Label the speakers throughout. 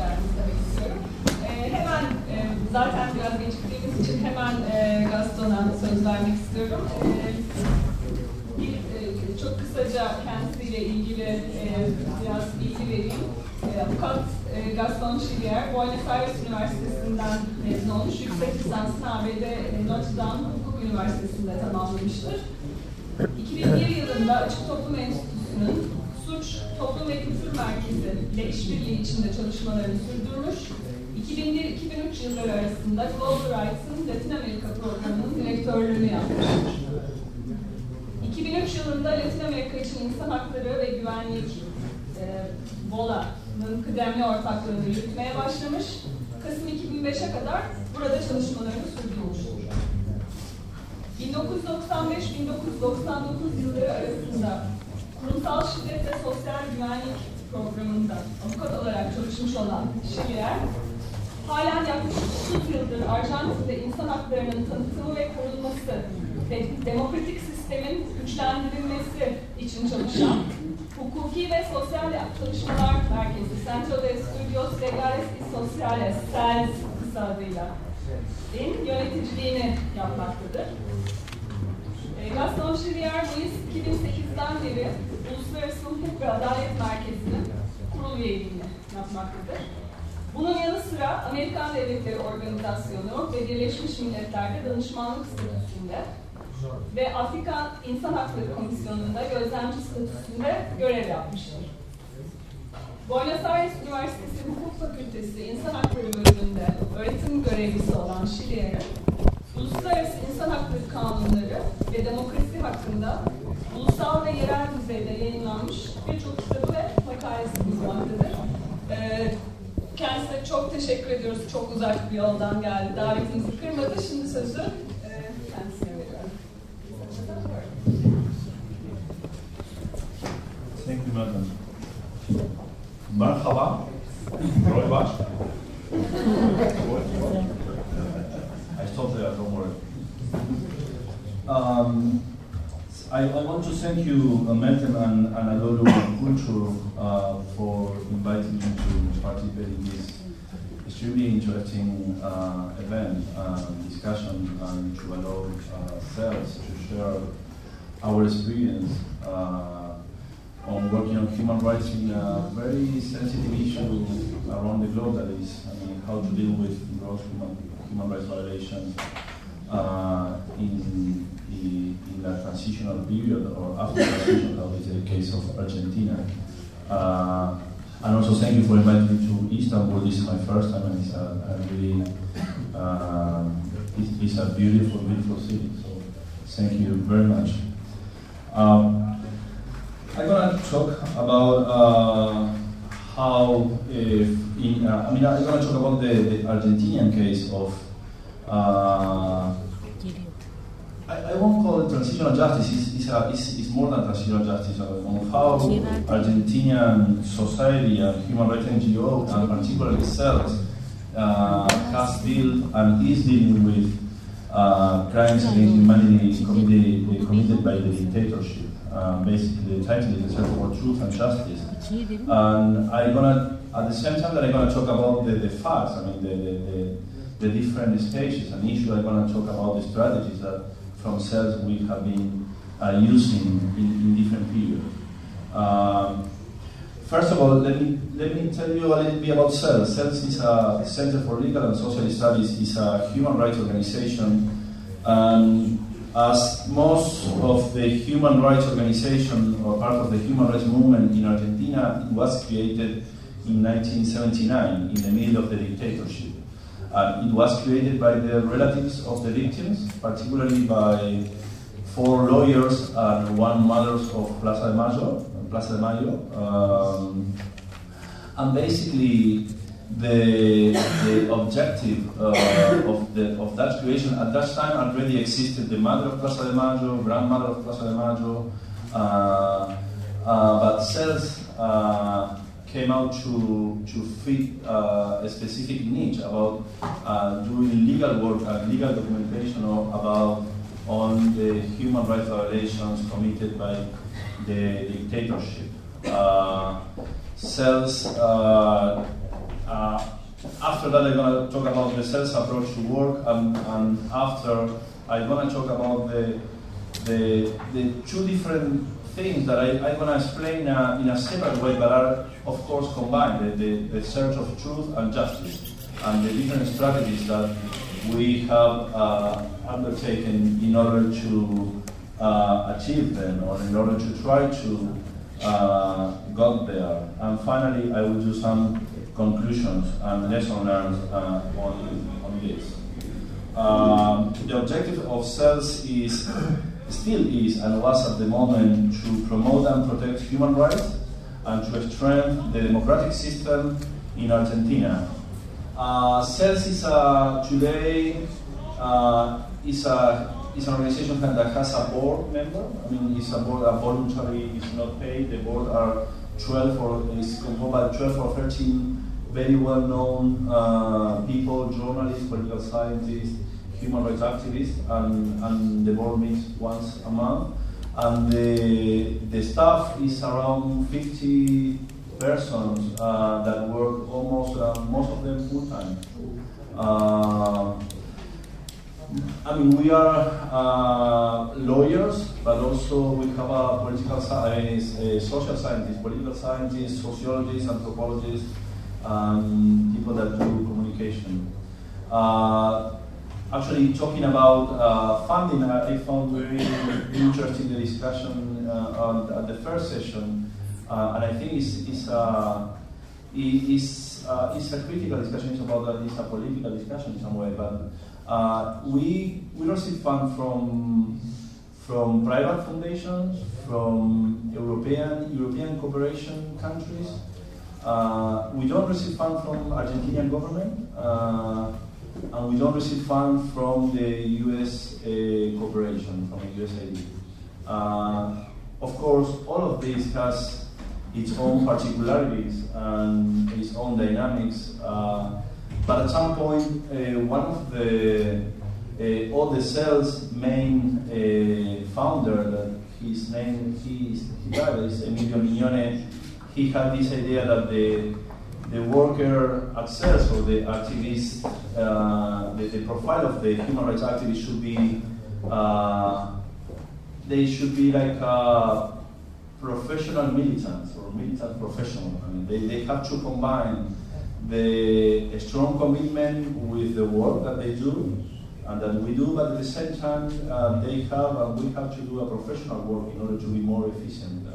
Speaker 1: geldiniz demek istiyorum. E, hemen e, zaten biraz geciktiğimiz için hemen e, Gaston'a söz vermek istiyorum. E, bir, e, çok kısaca kendisiyle ilgili e, biraz bilgi vereyim. E, avukat e, Gaston Chilier, Buenos Aires Üniversitesi'nden mezun olmuş. Yüksek lisansını ABD Notre Dame Hukuk Üniversitesi'nde tamamlamıştır. 2001 yılında Açık Toplum Enstitüsü'nün Suç, Toplum ve Kültür Merkezi ile işbirliği içinde çalışmalarını sürdürmüş. 2001-2003 yılları arasında Global Rights'ın Latin Amerika programının direktörlüğünü yapmıştır. 2003 yılında Latin Amerika için İnsan Hakları ve Güvenlik e, VOLA'nın kıdemli ortaklığını yürütmeye başlamış. Kasım 2005'e kadar burada çalışmalarını sürdürmüştür. 1995-1999 yılları arasında kurumsal şiddet ve sosyal güvenlik programında avukat olarak çalışmış olan Şilier, halen yaklaşık 30 yıldır Arjantin'de insan haklarının tanıtımı ve korunması ve demokratik sistemin güçlendirilmesi için çalışan Hukuki ve Sosyal Çalışmalar Merkezi Centro de Estudios Legales y Sociales, CELS kısa adıyla yöneticiliğini yapmaktadır. Gaston Chilier, Mayıs 2008'den beri Uluslararası Hukuk ve Adalet Merkezi'nin kurul üyeliğini yapmaktadır. Bunun yanı sıra Amerikan Devletleri Organizasyonu ve Birleşmiş Milletler'de danışmanlık statüsünde ve Afrika İnsan Hakları Komisyonu'nda gözlemci statüsünde görev yapmıştır. Buenos Aires Üniversitesi Hukuk Fakültesi İnsan Hakları bölümünde öğretim görevlisi olan Şiliye'nin Uluslararası İnsan Hakları Kanunları ve Demokrasi hakkında ulusal ve yerel düzeyde yayınlanmış birçok kitabı ve makalesi bulunmaktadır. Ee, kendisine çok teşekkür ediyoruz. Çok uzak bir yoldan geldi. Davetimizi kırmadı. Şimdi sözü e, kendisine veriyorum.
Speaker 2: Thank you, madam. Merhaba. Roy Baş. I stopped there, don't worry. Um, I, I want to thank you, uh, and, and Anadolu Culture, uh, for inviting me to participate in this extremely interesting uh, event, uh, discussion, and to allow uh, CELS to share our experience uh, on working on human rights in a very sensitive issue around the globe that is, I mean, how to deal with gross human, human rights violations uh, in, the, in a transitional period or after transitional, is the case of Argentina. Uh, and also thank you for inviting me to Istanbul. This is my first time and it's a, a really, uh, it's, it's, a beautiful, beautiful city. So thank you very much. Um, I'm gonna talk about uh, how, if in, uh, I mean, I'm gonna talk about the, the Argentinian case of. Uh, I, I won't call it transitional justice. It's, it's, a, it's, it's more than transitional justice. On how Argentinian society and human rights NGO and particularly CELS uh, has dealt and is dealing with uh, crimes against humanity committed, committed by the dictatorship. Uh, basically, the title is the search for truth and justice. And I'm gonna, at the same time that I'm gonna talk about the, the facts, I mean, the, the, the, the different stages and issues, I'm gonna talk about the strategies that from CELS we have been uh, using in, in, different periods. Um, first of all, let me, let me tell you a little bit about CELS. CELS is a Center for Legal and Social Studies, is a human rights organization. And as most of the human rights organization or part of the human rights movement in Argentina, was created in 1979 in the middle of the dictatorship. Uh, it was created by the relatives of the victims, particularly by four lawyers and one mother of Plaza de Mayo. Plaza de Mayo. Um, and basically, the, the objective uh, of, the, of that creation at that time already existed the mother of Plaza de Mayo, grandmother of Plaza de Mayo, uh, uh, but CELS uh, came out to, to fit uh, a specific niche about doing legal work and legal documentation about on the human rights violations committed by the dictatorship. CELS after that, I'm going to talk about the CELS approach to work, and, and after, I'm going to talk about the, the, the two different things that I, I'm going to explain uh, in a separate way, but are, of course, combined the, the, the search of truth and justice, and the different strategies that we have uh, undertaken in order to uh, achieve them, or in order to try to uh, got there. And finally, I will do some conclusions and lessons learned uh, on, on this. Um, the objective of CELS is, still is, and was at the moment, to promote and protect human rights and to strengthen the democratic system in Argentina. Uh, CELS is a, today uh, is a is an organization that has a board member. I mean, it's a board, a voluntary, it's not paid. The board are 12 or is composed by 12 or 13 very well-known uh, people, journalists, political scientists, human rights activists, and, and the board meets once a month. And the, the staff is around 50 persons uh, that work almost, uh, most of them full-time. Uh, I mean, we are uh, lawyers, but also we have a political science, social scientists, political scientists, sociologists, anthropologists, um, people that do communication. Uh, actually, talking about uh, funding, I found very interesting the discussion uh, at the first session, uh, and I think it's, it's, uh, it's, uh, it's a critical discussion. It's about it's a political discussion in some way, but we we receive funds from from private foundations, from European European cooperation countries. Uh, we don't receive funds from Argentinian government, uh, and we don't receive funds from the U.S. Uh, cooperation, from the USAID. Uh, of course, all of this has its own particularities and its own dynamics, uh, but at some point, one of the all the CELS main founder, his name, he, he died, is Emilio Mignone, he had this idea that the the worker at CELS or the activist, uh, the, the, profile of the human rights activist should be, uh, they should be like uh, professional militants or militant professional. I mean, they, they have to combine the strong commitment with the work that they do and that we do, but at the same time, uh, they have and we have to do a professional work in order to be more efficient.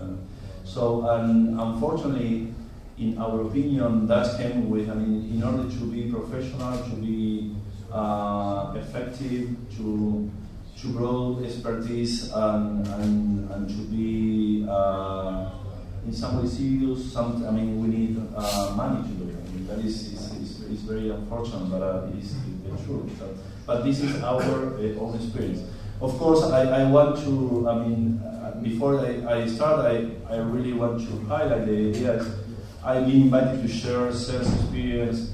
Speaker 2: So, and unfortunately, in our opinion, that came with, I mean, in order to be professional, to be uh, effective, to to grow expertise and, and, and to be uh, in some way serious. Some, I mean, we need uh, money to do it. I mean, that is, is, is, is very unfortunate, but uh, it is the truth. So, but this is our uh, own experience. Of course, I, I want to, I mean, before I, I start, I, I really want to highlight the ideas. I've been invited to share CELS experience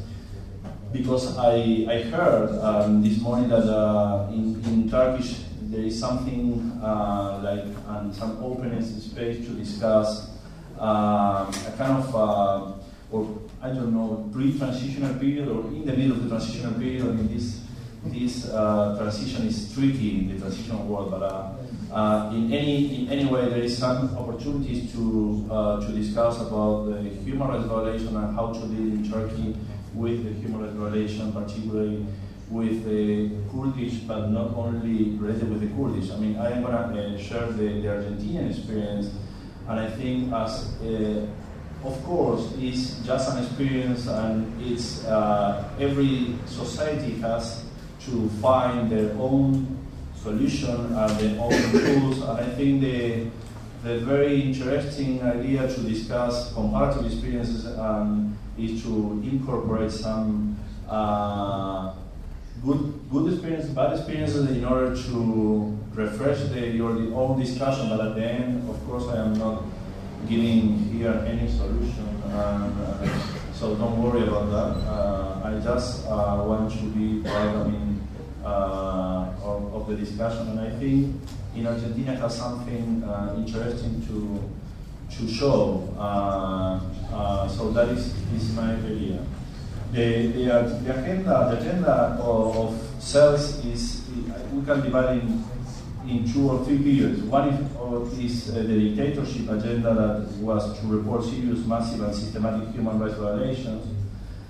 Speaker 2: because I, I heard um, this morning that uh, in, in Turkish there is something uh, like um, some openness in space to discuss uh, a kind of, uh, or I don't know, pre-transitional period or in the middle of the transitional period. I mean, this this uh, transition is tricky in the transitional world, but uh, uh, in any in any way, there is some opportunities to uh, to discuss about the human rights violation and how to deal in Turkey with the human rights violation, particularly with the Kurdish, but not only related with the Kurdish. I mean, I am going to uh, share the, the Argentinian experience, and I think as uh, of course, it's just an experience, and it's every society has to find their own solution and their own tools. And I think the, the very interesting idea to discuss comparative experiences um, is to incorporate some uh, good, good experiences, bad experiences in order to refresh the, your own discussion. But at the end, of course, I am not giving here any solution. uh, so don't worry about that. Uh, I just uh, want to be part, I mean, uh, of, of, the discussion. And I think in Argentina has something uh, interesting to to show. Uh, so that is, is my idea. the, the, uh, the agenda, the agenda of, of CELS is, we can divide in, in two or three periods. One is, uh, the dictatorship agenda that was to report serious, massive, and systematic human rights violations.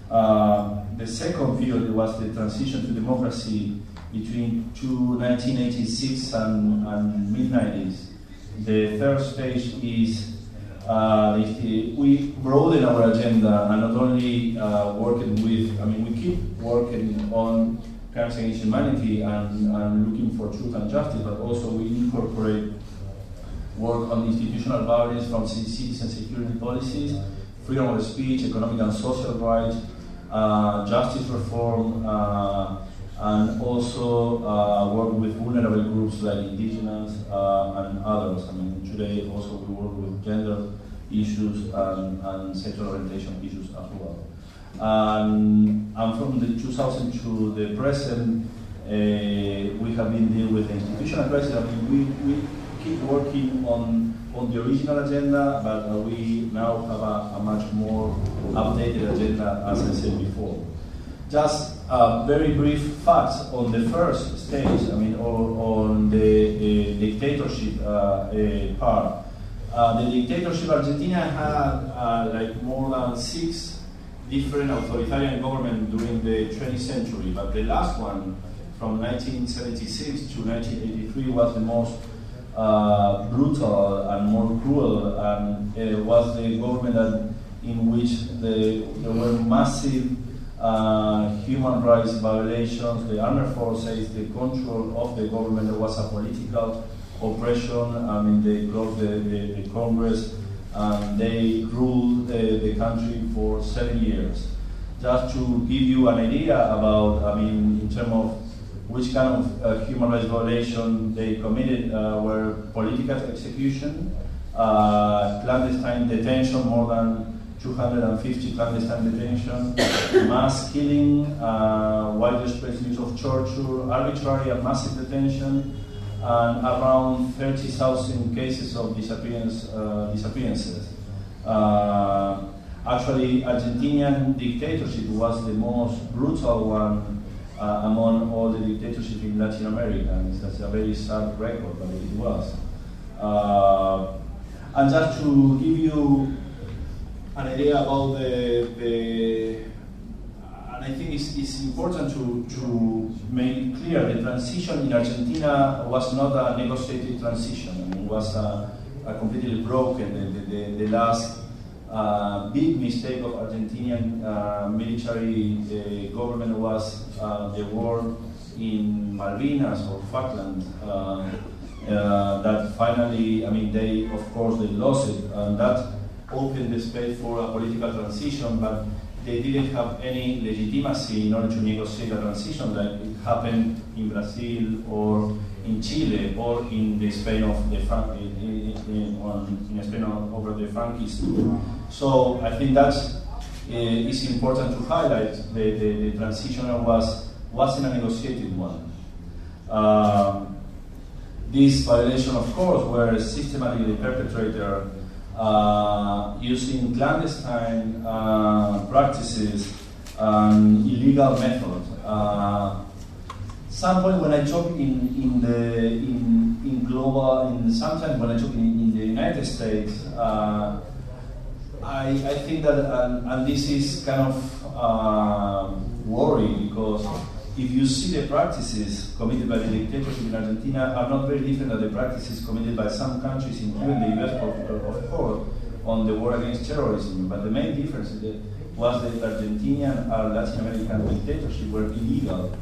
Speaker 2: Uh, the second period was the transition to democracy between two, 1986 and, and mid 90s. The third stage is uh, we broaden our agenda and not only uh, working with, I mean, we keep working on crimes against humanity and, and looking for truth and justice, but also we incorporate work on institutional violence from citizen security policies, freedom of speech, economic and social rights, justice reform, uh, and also uh, work with vulnerable groups like indigenous uh, and others. I mean, today also we work with gender issues and, and sexual orientation issues as well. And, and from the 2000 to the present, uh, we have been dealing with the institutional crisis. I mean, we, we keep working on, on the original agenda, but uh, we now have a, a, much more updated agenda, as I said before. Just a very brief facts on the first stage, I mean, or, on the uh, dictatorship uh, uh, part. Uh, the dictatorship Argentina had uh, like more than six different authoritarian governments during the 20th century, but the last one from 1976 to 1983 was the most uh, brutal and more cruel, and it was the government that, in which the, there were massive uh, human rights violations. The armed forces, the control of the government, there was a political oppression. I mean, they closed the, the, the Congress and they ruled the, the country for seven years. Just to give you an idea about, I mean, in terms of which kind of uh, human rights violation they committed uh, were political execution, uh, clandestine detention, more than 250 clandestine detention, mass killing, uh, widespread use of torture, arbitrary and massive detention, and around 30,000 cases of disappearance, uh, disappearances. Uh, actually, Argentinian dictatorship was the most brutal one uh, among all the dictatorships in Latin America. And it's a very sad record, but it was. Uh, and just to give you an idea about the, the and I think it's, it's important to, to make clear the transition in Argentina was not a negotiated transition. I mean, it was a, a completely broken. The, the, the, last uh, big mistake of Argentinian uh, military uh, government was uh, the war in Malvinas or Falkland. Uh, uh, that finally, I mean, they of course they lost it, and that opened the space for a political transition, but they didn't have any legitimacy in order to negotiate a transition like it happened in Brazil or in Chile or in the Spain of the Fran- in, in, in Spain over the Frankists. So I think that's it's important to highlight the, the, the transition was wasn't a negotiated one. Um, this violation, of course, were systematically perpetrated uh, using clandestine uh, practices and illegal methods. Uh, some point when I talk in, in the in, in global in sometimes when I talk in, in the United States, uh, I, I think that and, and this is kind of uh, worry because if you see the practices committed by the dictatorship in Argentina are not very different than the practices committed by some countries, including the US, of, of course, on the war against terrorism. But the main difference was that the Argentinian and Latin American dictatorship were illegal.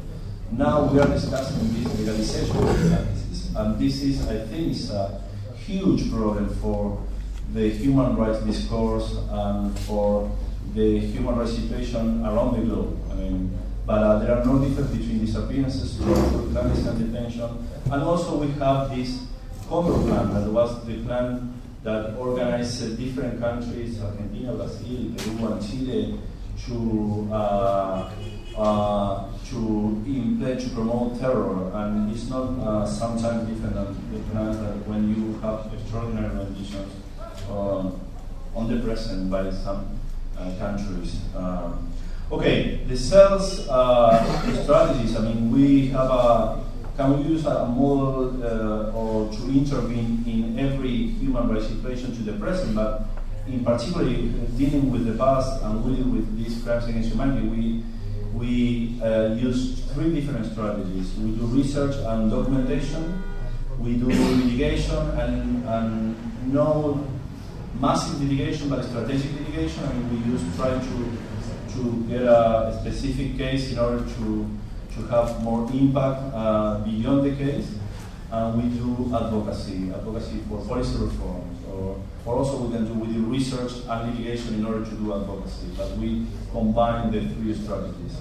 Speaker 2: Now we are discussing this legalization of practices, and this is, I think, is a huge problem for the human rights discourse and for the human rights situation around the globe. I mean, but uh, there are no difference between disappearances, torture, clandestine detention, and also we have this Condor plan that was the plan that organized different countries, Argentina, Brazil, Peru, and Chile, to uh, uh, to implement, to promote terror, and it's not uh, sometimes different than the plans that when you have extraordinary conditions uh, on the present by some uh, countries. Um, Okay, the CELS uh, strategies. I mean, we have a can we use a model or to intervene in every human rights situation to the present, but in particular dealing with the past and dealing with these crimes against humanity, we we uh, use three different strategies. We do research and documentation, we do litigation, and, and no massive litigation, but strategic litigation. I mean, we use try to to get a specific case in order to to have more impact uh, beyond the case. And we do advocacy, advocacy for policy reforms, or, or also we can do we do research and litigation in order to do advocacy. But we combine the three strategies.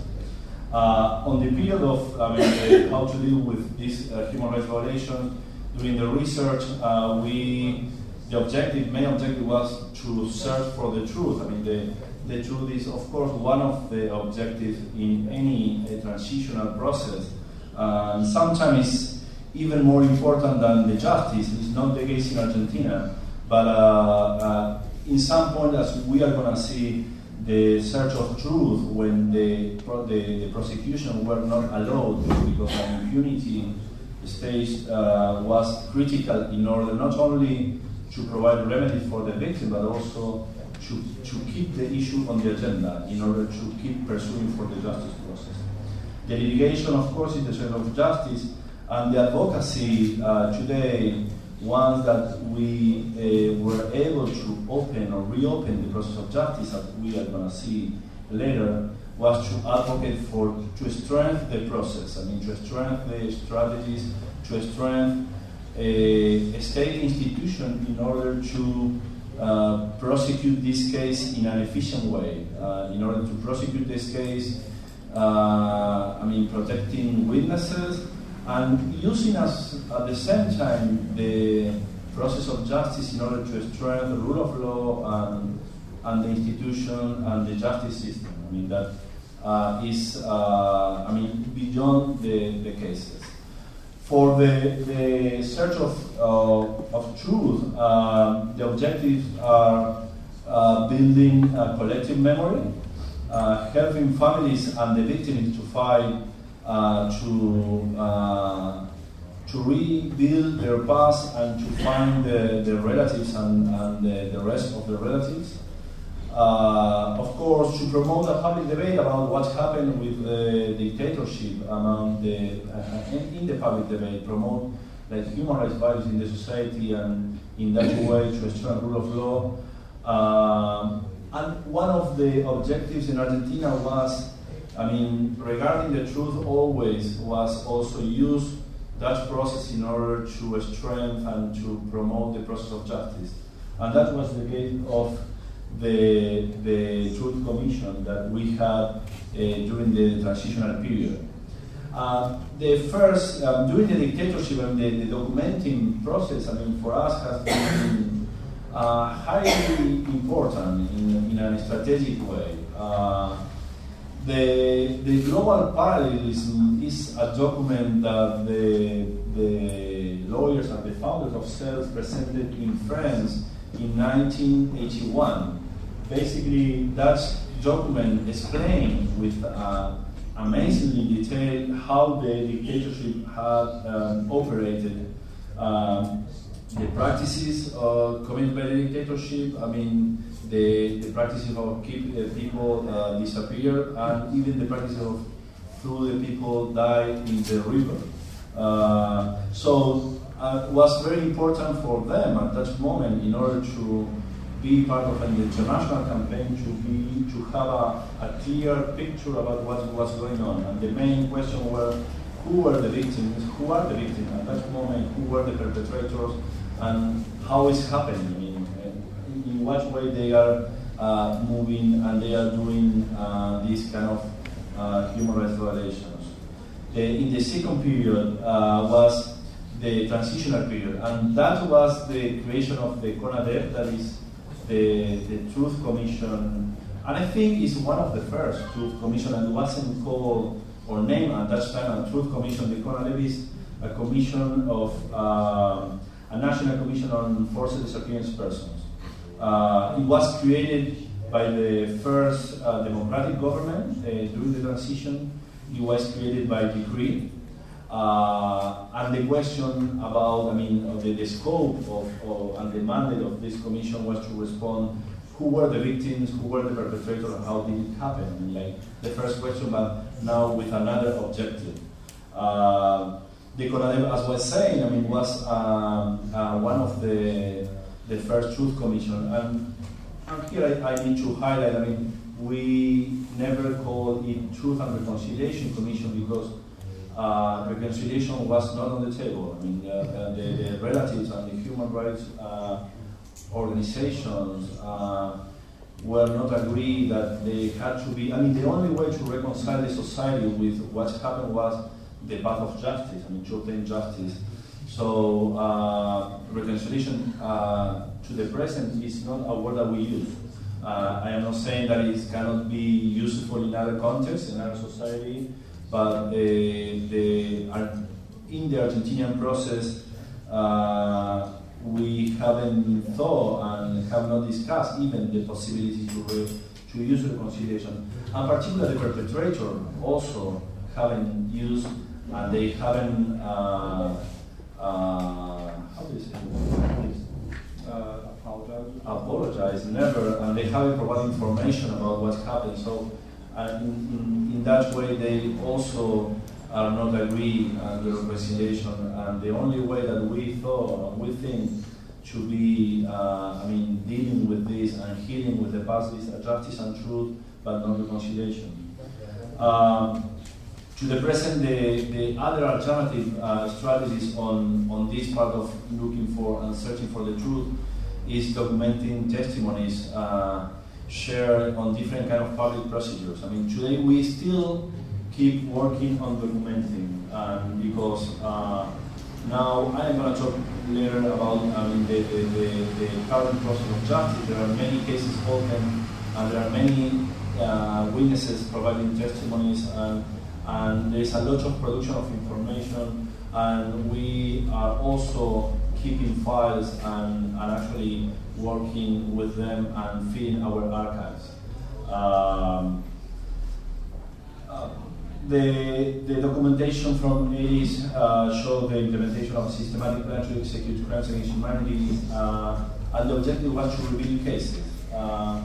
Speaker 2: Uh, on the period of I mean, how to deal with these uh, human rights violations, during the research, uh, we the objective, main objective was to search for the truth. I mean, the, the truth is, of course, one of the objectives in any transitional process. Uh, sometimes it's even more important than the justice. It's not the case in Argentina, but uh, uh, in some point, as we are going to see, the search of truth when the, the, the prosecution were not allowed because of impunity stage uh, was critical in order not only to provide remedies for the victim, but also to, to keep the issue on the agenda in order to keep pursuing for the justice process. The litigation, of course, is the side of justice, and the advocacy uh, today, once that we uh, were able to open or reopen the process of justice, as we are going to see later, was to advocate for to strengthen the process. I mean, to strengthen the strategies, to strengthen a state institution in order to uh, prosecute this case in an efficient way. Uh, in order to prosecute this case, uh, I mean, protecting witnesses and using us at the same time the process of justice in order to strengthen the rule of law and, and the institution and the justice system. I mean, that uh, is, uh, I mean, beyond the, the cases. For the, the search of, uh, of truth, uh, the objectives are uh, building a collective memory, uh, helping families and the victims to fight to to rebuild their past and to find the, the relatives and, and the, the rest of the relatives. Uh, of course, to promote a public debate about what happened with the dictatorship among the, uh, in, in, the public debate, promote like human rights values in the society and in that way to strengthen rule of law. Um, and one of the objectives in Argentina was, I mean, regarding the truth always was also use that process in order to strengthen and to promote the process of justice. And that was the case of the, the Truth Commission that we had uh, during the transitional period. Uh, the first, um, during the dictatorship and the, the, documenting process, I mean, for us has been uh, highly important in, in a strategic way. Uh, the, the global parallelism is a document that the, the lawyers and the founders of CELS presented in France in 1981 basically that document explained with uh, amazingly detail how the dictatorship had um, operated, um, the practices uh, committed by the dictatorship, I mean, the, the practices of keep uh, people uh, disappear, and even the practices of through the people die in the river. Uh, so uh, it was very important for them at that moment in order to be part of an international campaign to be to have a, a clear picture about what was going on. And the main question was who were the victims, who are the victims at that moment, who were the perpetrators, and how is happening. I mean, in what way they are uh, moving and they are doing uh, these kind of uh, human rights violations. The, in the second period uh, was the transitional period, and that was the creation of the CONADEP, that is the, the Truth Commission, and I think it's one of the first Truth Commission, and wasn't called or named at that time a Truth Commission. The CONADEP is a commission of uh, a National Commission on Forced Disappearance Persons. Uh, it was created by the first uh, democratic government uh, during the transition. It was created by decree. Uh, and the question about, I mean, the, the scope of, of, and the mandate of this commission was to respond who were the victims, who were the perpetrators, and how did it happen? I mean, like the first question, but now with another objective. Uh, the CONADEP, as was saying, I mean, was um, uh, one of the the first Truth Commission, and, and here I, I, need to highlight. I mean, we never called it Truth and Reconciliation Commission because uh, reconciliation was not on the table. I mean, uh, the, the, relatives and the human rights uh, organizations uh, were not agreed that they had to be. I mean, the only way to reconcile the society with what happened was the path of justice. I mean, to obtain justice. So uh, reconciliation uh, to the present is not a word that we use. Uh, I am not saying that it cannot be useful in other contexts, in other society, but the, the, in the Argentinian process, uh, we haven't thought and have not discussed even the possibility to, to use reconciliation. And particularly the perpetrator also haven't used and they haven't, uh, uh, how do you say
Speaker 3: uh, apologize.
Speaker 2: Apologize, never, and they haven't provided information about what happened. So, and in, in, in that way, they also are not agree on the reconciliation. And the only way that we thought, we think, to be, uh, I mean, dealing with this and healing with the past is a justice and truth, but not reconciliation. Um, to the present, the, the other alternative uh, strategies on, on this part of looking for and searching for the truth is documenting testimonies uh, shared on different kind of public procedures. I mean, today we still keep working on documenting um, because uh, now I am going to talk later about I mean, the, the, the, the, current process of justice. There are many cases open and there are many uh, witnesses providing testimonies and and there's a lot of production of information and we are also keeping files and, and actually working with them and feeding our archives. Um, uh, the, the documentation from ACE uh, showed the implementation of a systematic plan to execute crimes against humanity, uh, and the objective was to reveal cases. Uh,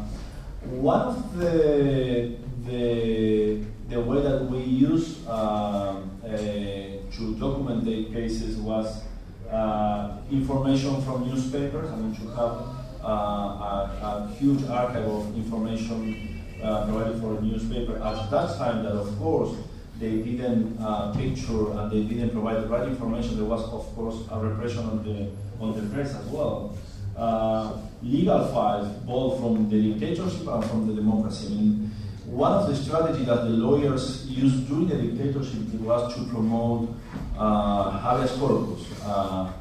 Speaker 2: one of the, the the way that we use uh, to document the cases was uh, information from newspapers. I mean, to have uh, a, a, huge archive of information uh, provided for a newspaper. At that time, that of course they didn't uh, picture and they didn't provide the right information. There was, of course, a repression on the on the press as well. Uh, legal files, both from the dictatorship and from the democracy. I mean, one of the strategies that the lawyers used during the dictatorship was to promote uh, habeas corpus. Uh,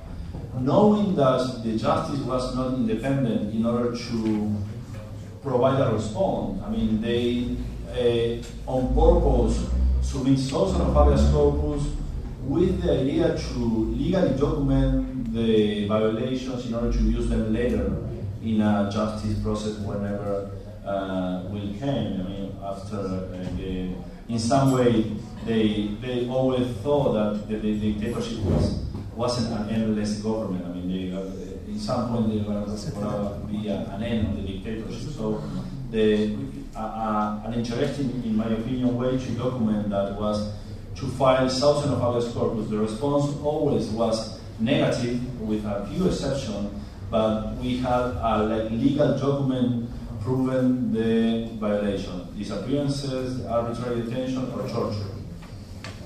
Speaker 2: knowing that the justice was not independent in order to provide a response, I mean, they uh, on purpose submit thousands of habeas corpus with the idea to legally document the violations in order to use them later in a justice process whenever uh, will come. I mean, after uh, the, in some way, they they always thought that the, the dictatorship was wasn't an endless government. I mean, they, uh, in some point they were going to be an end of the dictatorship. So the uh, uh, an interesting, in my opinion, way to document that was to file thousands of habeas corpus. The response always was negative, with a few exceptions, but we had a like, legal document proven the violation, disappearances, arbitrary detention, or torture.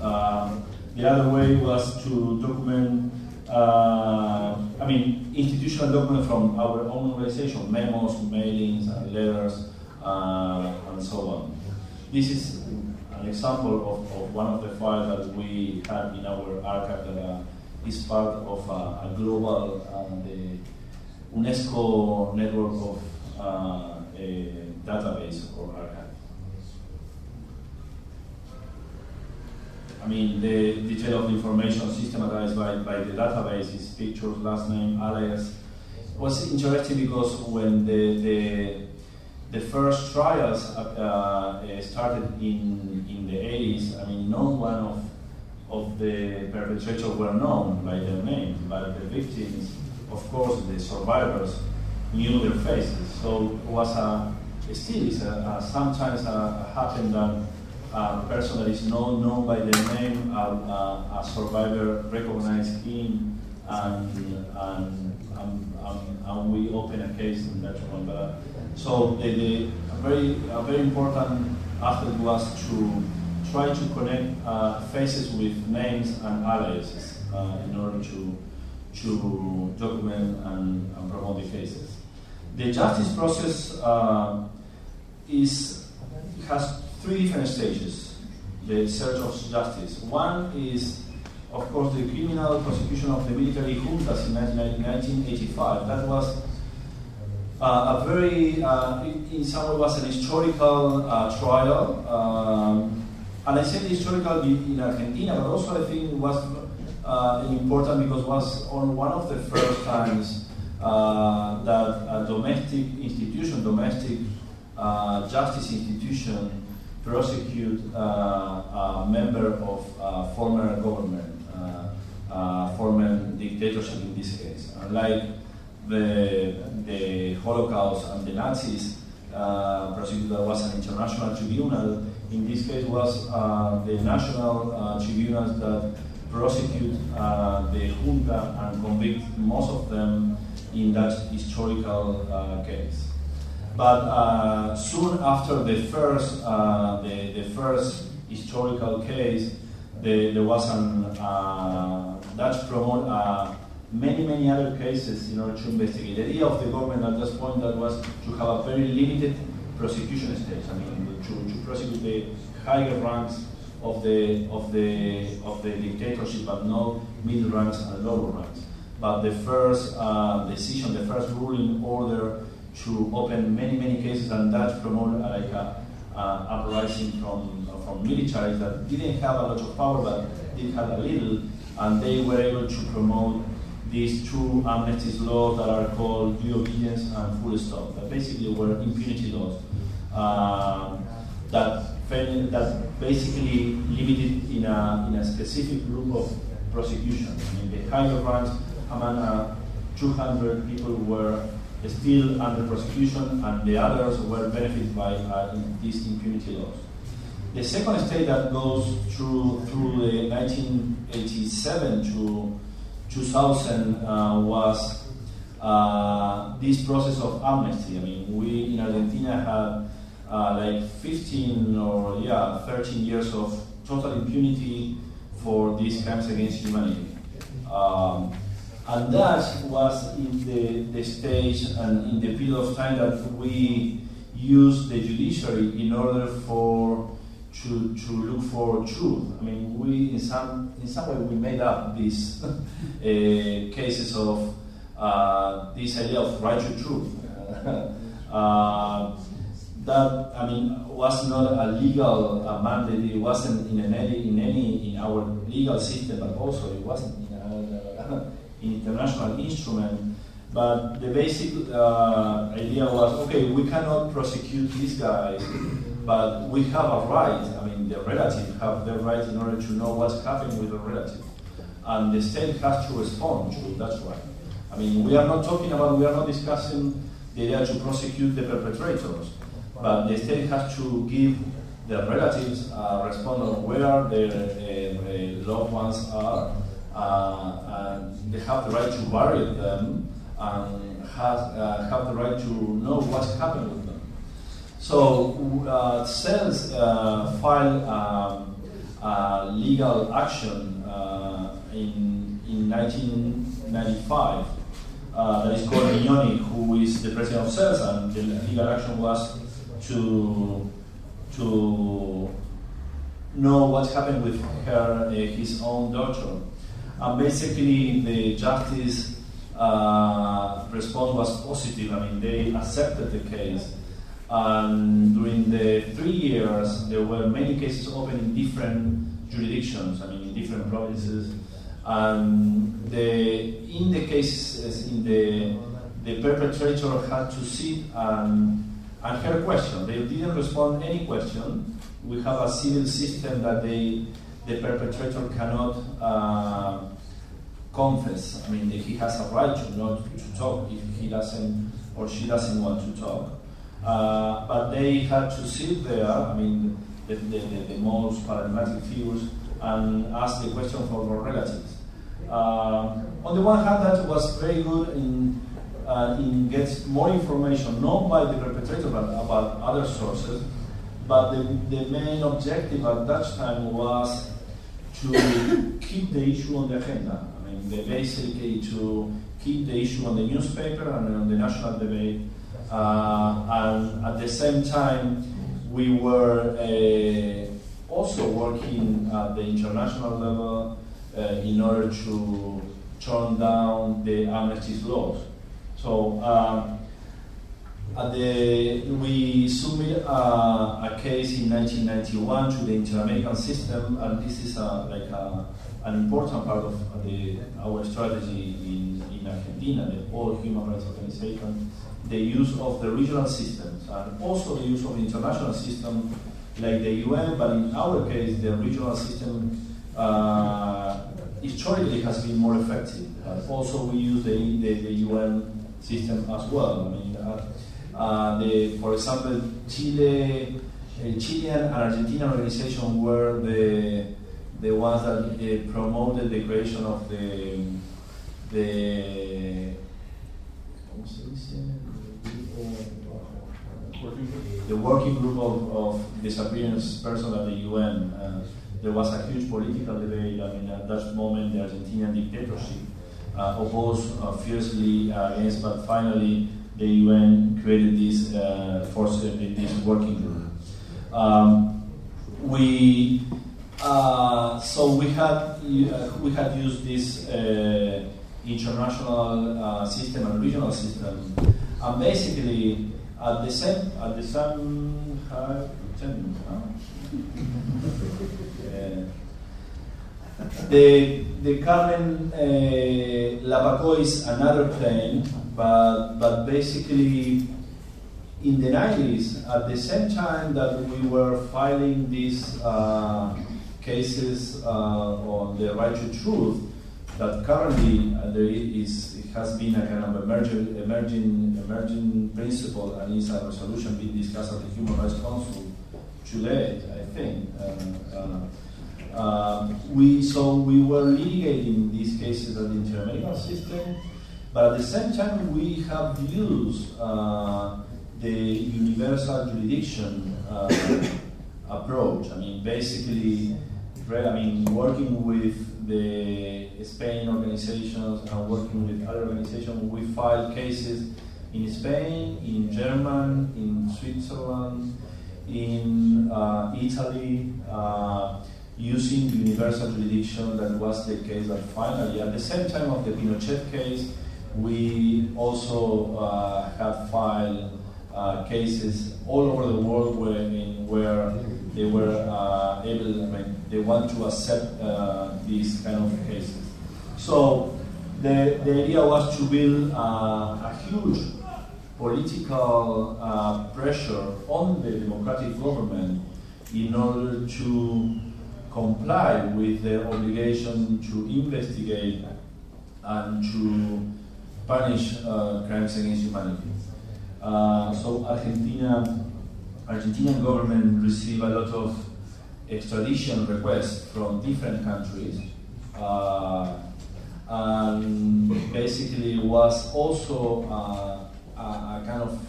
Speaker 2: Um, the other way was to document, uh, I mean, institutional document from our own organization, memos, mailings, and letters, uh, and so on. This is an example of, of, one of the files that we had in our archive that uh, is part of a, a global the UNESCO network of uh, database or archive. I mean, the detail of the information systematized by, by the database is pictures, last name, alias. was interesting because when the, the, the first trials uh, started in, in the 80s. I mean, no one of, of the perpetrators were known by their names, but the victims, of course, the survivors, knew their faces. So it was a, still is a, a sometimes a, a that a person that is known, known by their name, a, a, a survivor recognized him, and, and, and, and, we open a case in that one. But, so the, the, a very, a very important aspect was to try to connect uh, faces with names and aliases uh, in order to, to document and, and, promote the cases. The justice process uh, is, has three different stages, the search of justice. One is, of course, the criminal prosecution of the military juntas in 1985. That was uh, a very, uh, in some way, was an historical uh, trial. Um, and I say historical in Argentina, but also I think it was uh, important because it was on one of the first times uh, that a domestic institution, domestic uh, justice institution, prosecute uh, a member of a former government, uh, former dictatorship in this case. Unlike the, the Holocaust and the Nazis, uh, prosecuted was an international tribunal. In this case, was uh, the national uh, tribunals that prosecute uh, the junta and convict most of them in that historical uh, case. But uh, soon after the first, uh, the, the first historical case, the, there was an uh, Dutch promote many many other cases in order to investigate. The idea of the government at this point that was to have a very limited prosecution stage. I mean, to, to prosecute the higher ranks of the of the of the dictatorship, but no middle ranks and lower ranks. But the first uh, decision, the first ruling order to open many, many cases, and that promoted uh, like a, uh, uprising from, from militaries that didn't have a lot of power, but did have a little, and they were able to promote these two amnesty laws that are called due obedience and full stop, that basically were impunity laws. Um, that that basically limited in a, in a specific group of prosecution. I mean, the higher ranks among uh, 200 people were still under prosecution, and the others were benefited by uh, these impunity laws. The second stage that goes through through the 1987 to 2000 uh, was uh, this process of amnesty. I mean, we in Argentina had uh, like 15 or yeah 13 years of total impunity for these crimes against humanity. Um, and that was in the, the stage and in the period of time that we used the judiciary in order for to, to look for truth. I mean, we in some in some way we made up these uh, cases of uh, this idea of right to truth. uh, that I mean was not a legal mandate. It wasn't in any in any in our legal system, but also it wasn't international instrument. But the basic uh, idea was okay, we cannot prosecute these guys, but we have a right. I mean, the relative have the right in order to know what's happening with the relative. And the state has to respond to that's right. I mean, we are not talking about, we are not discussing the idea to prosecute the perpetrators, but the state has to give the relatives a response of where their uh, uh, loved ones are they have the right to bury them and uh, have the right to know what's happened with them. So uh, CELS uh, filed um, legal action uh, in, in 1995 uh, that is called Mignone, who is the president of CELS, and the legal action was to to know what happened with her, uh, his own daughter. And basically, the justice uh, response was positive. I mean, they accepted the case. And during the three years, there were many cases open in different jurisdictions, I mean, in different provinces. And the, in the cases, in the, the perpetrator had to sit and, and her question. They didn't respond any question. We have a civil system that they, the perpetrator cannot uh, confess. I mean, he has a right to not to talk if he doesn't or she doesn't want to talk. Uh, but they had to sit there. I mean, the, the, the, the most paradigmatic figures and ask the question for their relatives. Uh, on the one hand, that was very good in uh, in get more information, not by the perpetrator, but about other sources. But the, the main objective at that time was to keep the issue on the agenda. I mean, basically to keep the issue on the newspaper and on the national debate. Uh, and at the same time, we were uh, also working at the international level uh, in order to turn down the amnesty laws. So um, the, we submitted a case in 1991 to the Inter-American system, and this is a, like a, an important part of the, our strategy in, in Argentina, the all human rights organization, the use of the regional systems, and also the use of the international system like the UN, but in our case, the regional system uh, historically has been more effective. Also, we use the, the, the UN system as well. I mean, uh, uh, the, for example, Chile, uh, Chilean and Argentine organizations were the the ones that uh, promoted the creation of the the the working group of, of disappearance persons at the UN. Uh, there was a huge political debate. I mean, at that moment, the Argentinian dictatorship uh, opposed uh, fiercely against, but finally the UN created this uh, force, this working group. Um, we so we had we had used this international system and regional system, and basically at the same at the same uh, the the Carmen uh, is another plane, but but basically in the 90s, at the same time that we were filing these uh, cases uh, on the right to truth, that currently uh, there is it has been a kind of emerging emerging emerging principle and is a resolution being discussed at the Human Rights Council today, I think. Uh, uh, um, we, so we were litigating these cases at the Inter-American system, but at the same time we have used uh, the universal jurisdiction uh, approach. I mean, basically, I mean, working with the Spain organizations and working with other organizations, we filed cases in Spain, in Germany, in Switzerland, in uh, Italy. Uh, using universal jurisdiction that was the case that finally, at the same time of the Pinochet case, we also uh, have filed uh, cases all over the world where, in, where they were uh, able, I mean, they want to accept uh, these kind of cases. So the, the idea was to build uh, a huge political uh, pressure on the democratic government in order to comply with their obligation to investigate and to punish uh, crimes against humanity. Uh, so Argentina, Argentinian government received a lot of extradition requests from different countries, uh, and basically was also uh, a, a kind of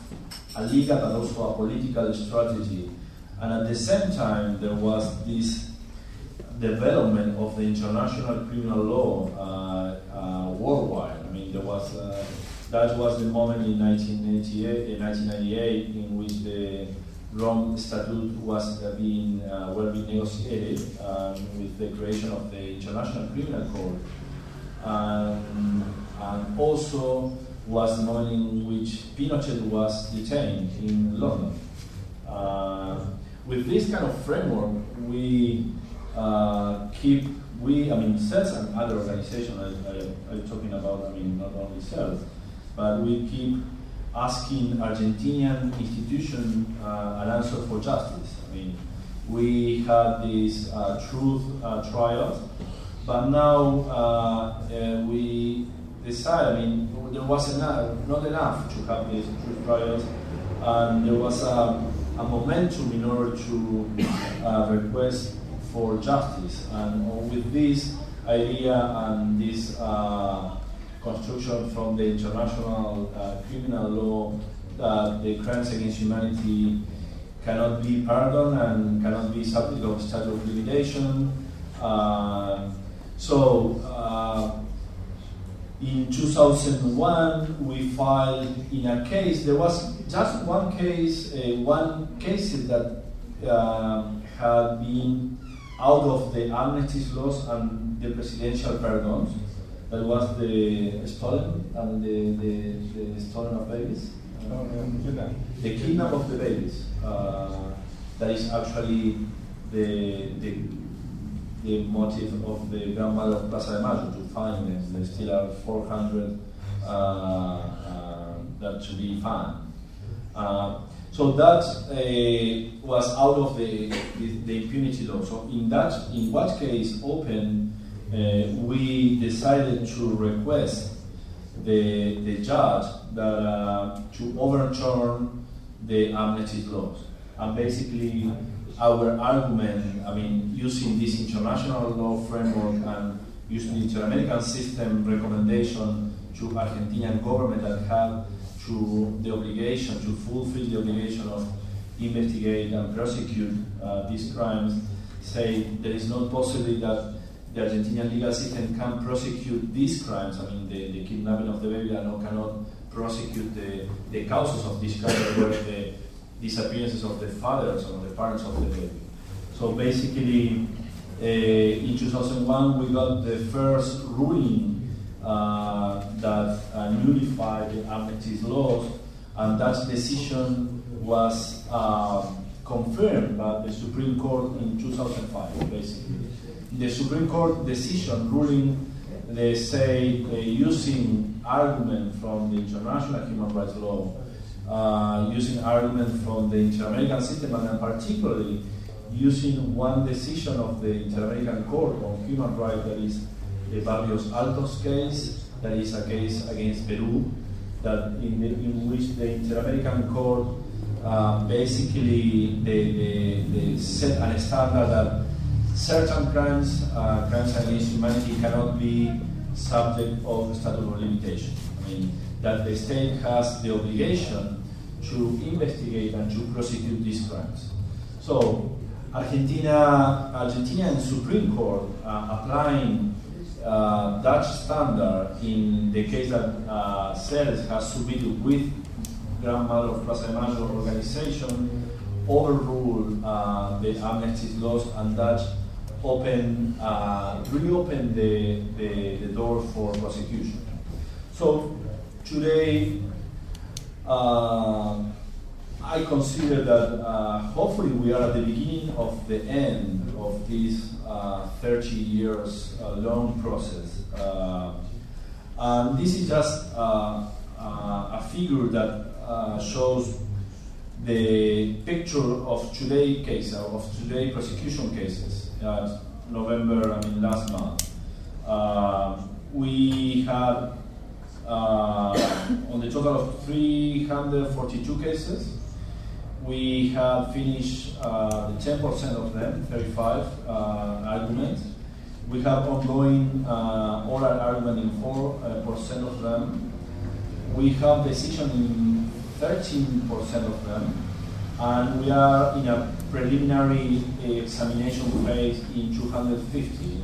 Speaker 2: a legal but also a political strategy. And at the same time, there was this development of the international criminal law uh, uh, worldwide. There was uh, that was the moment in 1998, in 1998 in which the Rome Statute was being were being negotiated um, with the creation of the International Criminal Court, and also was the moment in which Pinochet was detained in London. Uh, with this kind of framework, we uh, keep, we, I mean, CELS and other organizations, I, I'm talking about, I mean, not only CELS, but we keep asking Argentinian institutions uh, an answer for justice. I mean, we had these uh, truth uh, trials, but now uh, uh, we decide. I mean, there was enough, not enough to have these truth trials, and there was a, a momentum in order to uh, request for justice. And with this idea and this construction from the international uh, criminal law that the crimes against humanity cannot be pardoned and cannot be subject of statute of limitation. Uh, so uh, in 2001 we filed in a case, there was just one case, uh, one case that uh, had been out of the amnesty laws and the presidential pardons that was the stolen and the, the, the stolen of babies.
Speaker 3: Yeah.
Speaker 2: The kidnap of the babies. Uh, that is actually the, the, the motive of the grandmother of Plaza de Mayo to find them. There still are 400 uh, uh, that to be found. So that uh, was out of the, the, the impunity law. So in that, in what case open uh, we decided to request the, the judge that, uh, to overturn the amnesty laws. And basically, our argument, I mean, using this international law framework and using the inter-American system recommendation to Argentinian government that had to the obligation to fulfill the obligation of investigate and prosecute uh, these crimes, say there is not possibility that the Argentinian legal system can prosecute these crimes, I mean, the, the kidnapping of the baby, and cannot prosecute the, the causes of this crime, were the disappearances of the fathers or the parents of the baby. So basically, in 2001, we got the first ruling uh, that uh, nullified the amnesty laws, and that decision was um, confirmed by the Supreme Court in 2005, basically. The Supreme Court decision ruling, they say, uh, using argument from the international human rights law, uh, using argument from the inter-American system, and particularly using one decision of the Inter-American Court on Human Rights, that is the Barrios Altos case, that is a case against Peru, that in, the, in which the Inter-American Court uh, basically they, they, they set a standard that certain crimes, uh, crimes against humanity, cannot be subject of statute of limitation. I mean, that the state has the obligation to investigate and to prosecute these crimes. So, Argentina, Argentinian Supreme Court uh, applying uh, Dutch standard in the case that uh, CELS has submitted with Grandmother of Plaza organization overruled uh, the amnesty laws and Dutch open, uh, reopen the, the, the, door for prosecution. So today, uh, I consider that uh, hopefully we are at the beginning of the end of this uh, 30 years uh, long process. Uh, and this is just a figure that shows the picture of today cases, of today prosecution cases uh, November, I mean last month. Uh, we had uh, on the total of 342 cases, we have finished uh, the 10% of them, 35 uh, arguments. We have ongoing uh, oral argument in 4% of them. We have decision in 13% of them and we are in a preliminary examination phase in 250,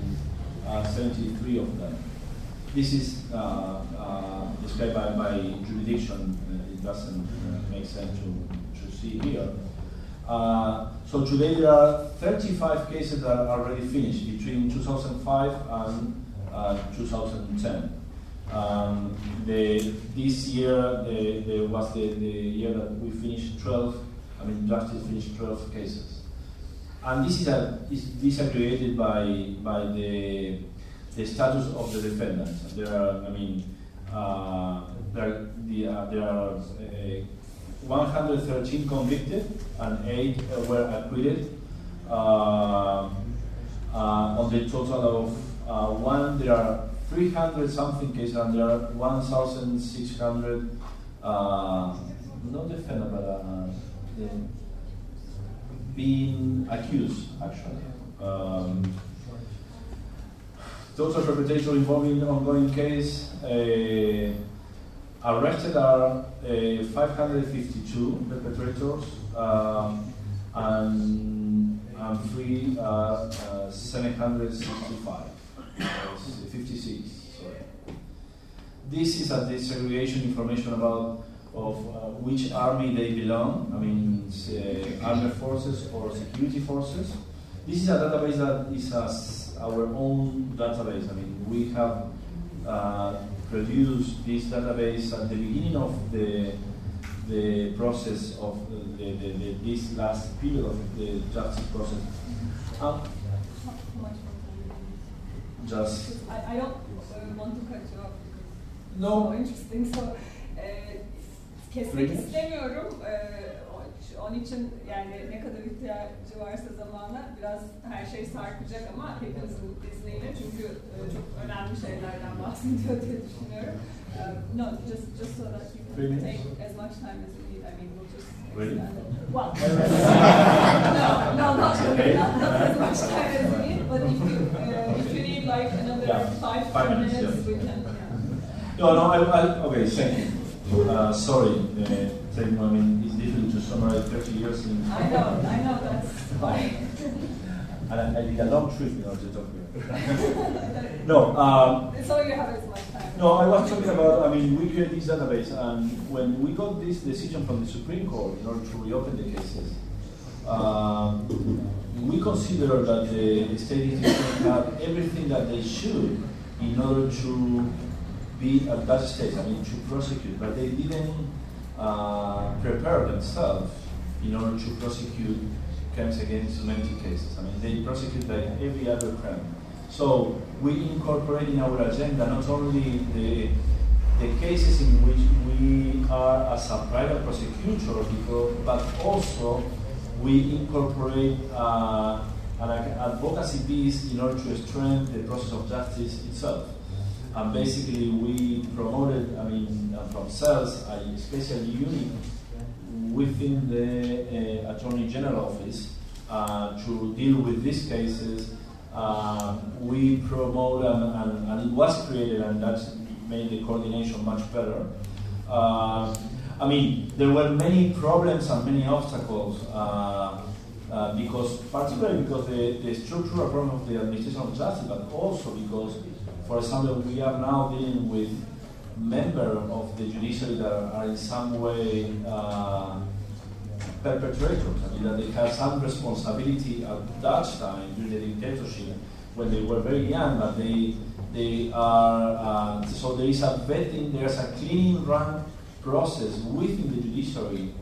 Speaker 2: uh, 73 of them. This is uh, uh, described by, by jurisdiction. Uh, doesn't uh, make sense to, to see here. Uh, so today there are 35 cases that are already finished between 2005 and 2010. Um, the, this year the, the was the, the year that we finished 12 I mean, justice finished 12 cases. And this is, a, is disaggregated by, by the, the status of the defendants. There are, I mean, uh, there, the, uh, there are uh, 113 convicted and 8 uh, were acquitted. Uh, uh, on the total of uh, one, there are 300 something cases and there are 1,600 uh, not defended, but uh, being accused actually. Um, total perpetrators involving ongoing case. Uh, arrested are uh, 552 perpetrators um, and, and free uh, 765. Uh, 56, sorry. This is a desegregation information about of uh, which army they belong. I mean, uh, armed forces or security forces. This is a database that is a our own database. I mean, we have uh, produced this database at the beginning of the the process of the, the, the, this last period of the justice process. Um,
Speaker 1: How how much more?
Speaker 2: just
Speaker 1: I, I don't uh, want to cut you off because
Speaker 2: No.
Speaker 1: it's so interesting. So, kesmek
Speaker 2: Buyurun.
Speaker 1: istemiyorum. E, o- onun için yani ne kadar ihtiyacı varsa zamana biraz her şey sarkacak ama hepimizin izniyle çünkü e, çok önemli şeylerden bahsediyor diye düşünüyorum. Um, no, just just so that you can
Speaker 2: Buyurun.
Speaker 1: take as much time as you need. I mean, we'll just
Speaker 2: Really?
Speaker 1: Well, no, no, not
Speaker 2: Okay.
Speaker 1: not, not as much time as you need, but if you uh, if you need like another
Speaker 2: Yeah,
Speaker 1: five,
Speaker 2: five minutes,
Speaker 1: minutes,
Speaker 2: yeah.
Speaker 1: we can. Yeah.
Speaker 2: No, no, I, I, okay, thank you. Uh, sorry, uh, I mean, it's difficult to summarize 30 years in.
Speaker 1: I know, I know that's why.
Speaker 2: And I, I did a long trip in order to talk here. no, um,
Speaker 1: so you have as much time.
Speaker 2: no, I was talking about, I mean, we created this database, and when we got this decision from the Supreme Court in order to reopen the cases, um, we consider that the state institutions have everything that they should in order to be at that stage, I mean, to prosecute, but they didn't uh, prepare themselves in order to prosecute crimes against humanity cases. I mean, they prosecute like every other crime. So we incorporate in our agenda not only the, the cases in which we are as a private prosecutor, but also we incorporate uh, an advocacy piece in order to strengthen the process of justice itself. And basically, we promoted, I mean, uh, from CELS, a special unit within the uh, Attorney General office uh, to deal with these cases. Uh, we promote, and, and, and it was created, and that's made the coordination much better. Uh, I mean, there were many problems and many obstacles uh, uh, because, particularly because the, the structural problem of the administration of justice, but also because, for example, we are now dealing with members of the judiciary that are in some way uh, perpetrators. I mean, that they have some responsibility at that time during the dictatorship when they were very young, but they they are uh, so there is a vetting, there's a clean run process within the judiciary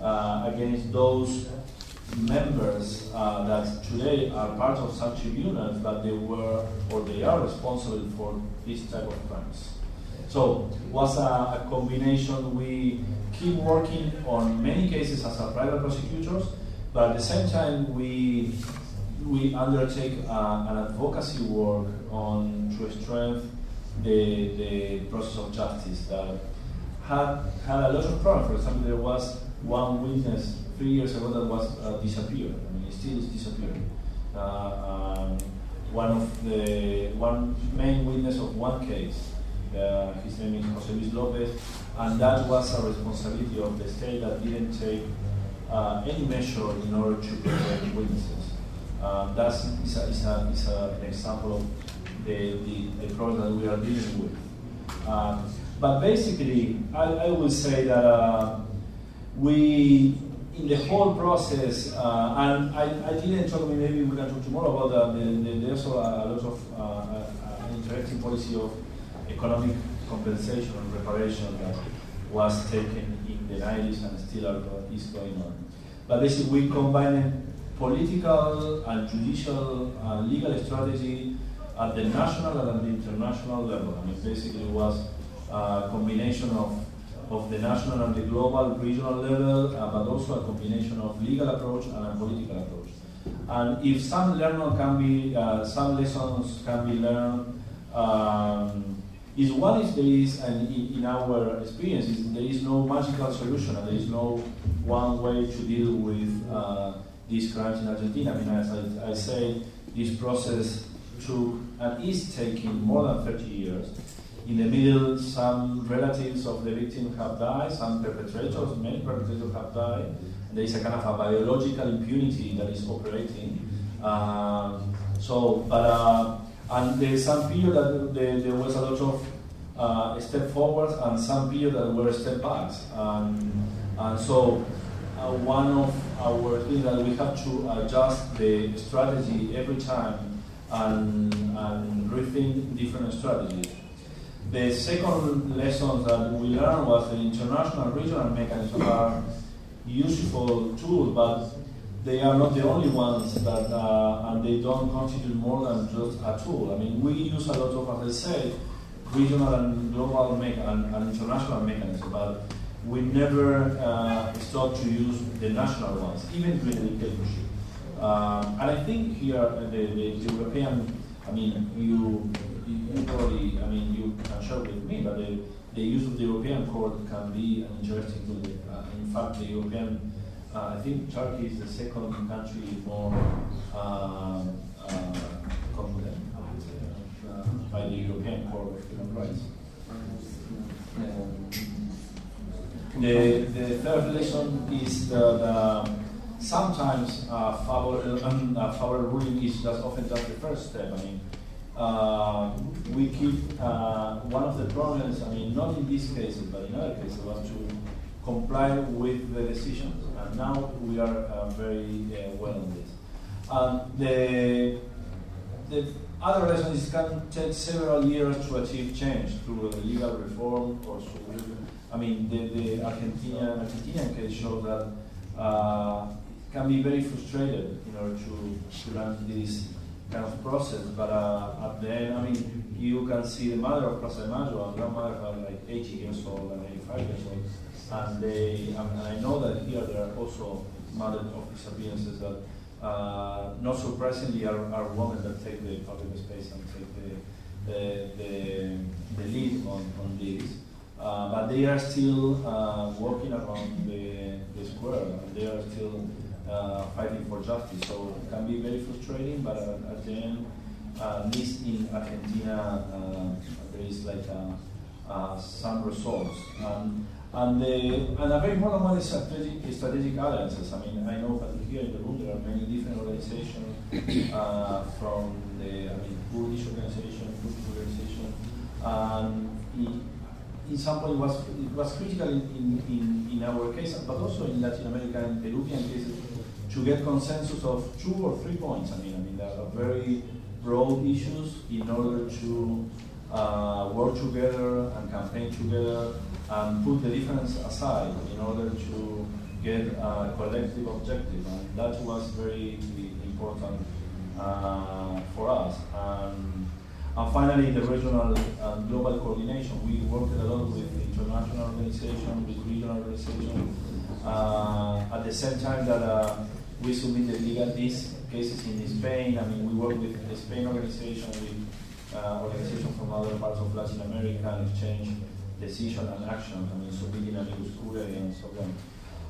Speaker 2: uh, against those members uh, that today are part of some tribunals, but they were or they are responsible for this type of crimes. So was a, a combination. We keep working on many cases as a private prosecutors, but at the same time we we undertake uh, an advocacy work on to strengthen the, the process of justice that had had a lot of problems. For example, there was one witness three years ago that was uh, disappeared. I mean, it still is disappeared. Uh, um, one of the one main witness of one case. Uh, his name is Jose Luis Lopez, and that was a responsibility of the state that didn't take uh, any measure in order to protect witnesses. That's is a, a, a, an example of the, the, the problem that we are dealing with. Uh, but basically, I, I would say that uh, we, in the whole process, uh, and I, I didn't talk, maybe we can talk tomorrow about the, there's also a lot of uh, an interesting policy of economic compensation and reparation that was taken in the 90s and still are, is going on. But basically, we combine political and judicial and legal strategy at the national and at the international level. I mean, basically, was a combination of, of the national and the global, regional level, uh, but also a combination of legal approach and a political approach. And if some learning can be, uh, some lessons can be learned, um, is one is there is, and in, in our experience, is there is no magical solution, and there is no one way to deal with uh, these crimes in Argentina. I mean, as I, I say, this process took and is taking more than 30 years. In the middle, some relatives of the victim have died, some perpetrators, many perpetrators have died. And there is a kind of a biological impunity that is operating. Um, so, but uh, and there is some period that there, there was a lot of uh, step forward and some period that were step backs. And, and so uh, one of our things that we have to adjust the strategy every time and, and rethink different strategies. The second lesson that we learned was the international regional mechanisms are useful tools, but they are not the only ones that, uh, and they don't constitute more than just a tool. I mean, we use a lot of, as I said, regional and global me- and, and international mechanisms, but we never uh, stop to use the national ones, even during the dictatorship. Um, and I think here uh, the, the, European, I mean, you, you probably, I mean, can share with me, but the, the use of the European court can be an interesting tool. Uh, in fact, the European, uh, I think Turkey is the second country more uh, competent uh, by the European Court of Human Rights. The, the third lesson is that uh, sometimes uh, favorable, um, uh, ruling is just often just the first step. I mean, uh, we keep uh, one of the problems. I mean, not in these cases, but in other cases, was to comply with the decisions, and now we are uh, very uh, well on this. The the other lesson is it can take several years to achieve change through legal reform or through I mean, the, the Argentina, Argentinian case showed that uh, can be very frustrated in order to, to run this kind of process. But uh, at the end, I mean, you can see the mother of Plaza de Mayo and grandmother are like 80 years old and 85 years old. And they, and I know that here there are also mothers of disappearances that, uh, not surprisingly, are, are women that take the public space and take the, the, the, the lead on, on this. Uh, but they are still uh, walking around the, the square and they are still uh, fighting for justice. So it can be very frustrating, but uh, at the end, uh, at least in Argentina, uh, there is like some results. And, the, and a very important one is strategic, strategic alliances. I mean, I know that here in the room there are many different organizations from the I mean, Kurdish organization, Kurdish organization. Um, in some point was it was critical in, in, in, in, our case, but also in Latin America and Peruvian cases, to get consensus of two or three points. I mean, I mean, there are very broad issues in order to uh, work together and campaign together and put the difference aside in order to get a collective objective. And that was very important uh, for us. And, and finally, the regional and global coordination. We worked a lot with international organizations, with regional organizations. Uh, at the same time that uh, we submitted legal these cases in Spain, I mean, we work with the Spain organization, with uh, organizations from other parts of Latin America, and exchange decision and action. I mean, submitting amicus curiae and so on.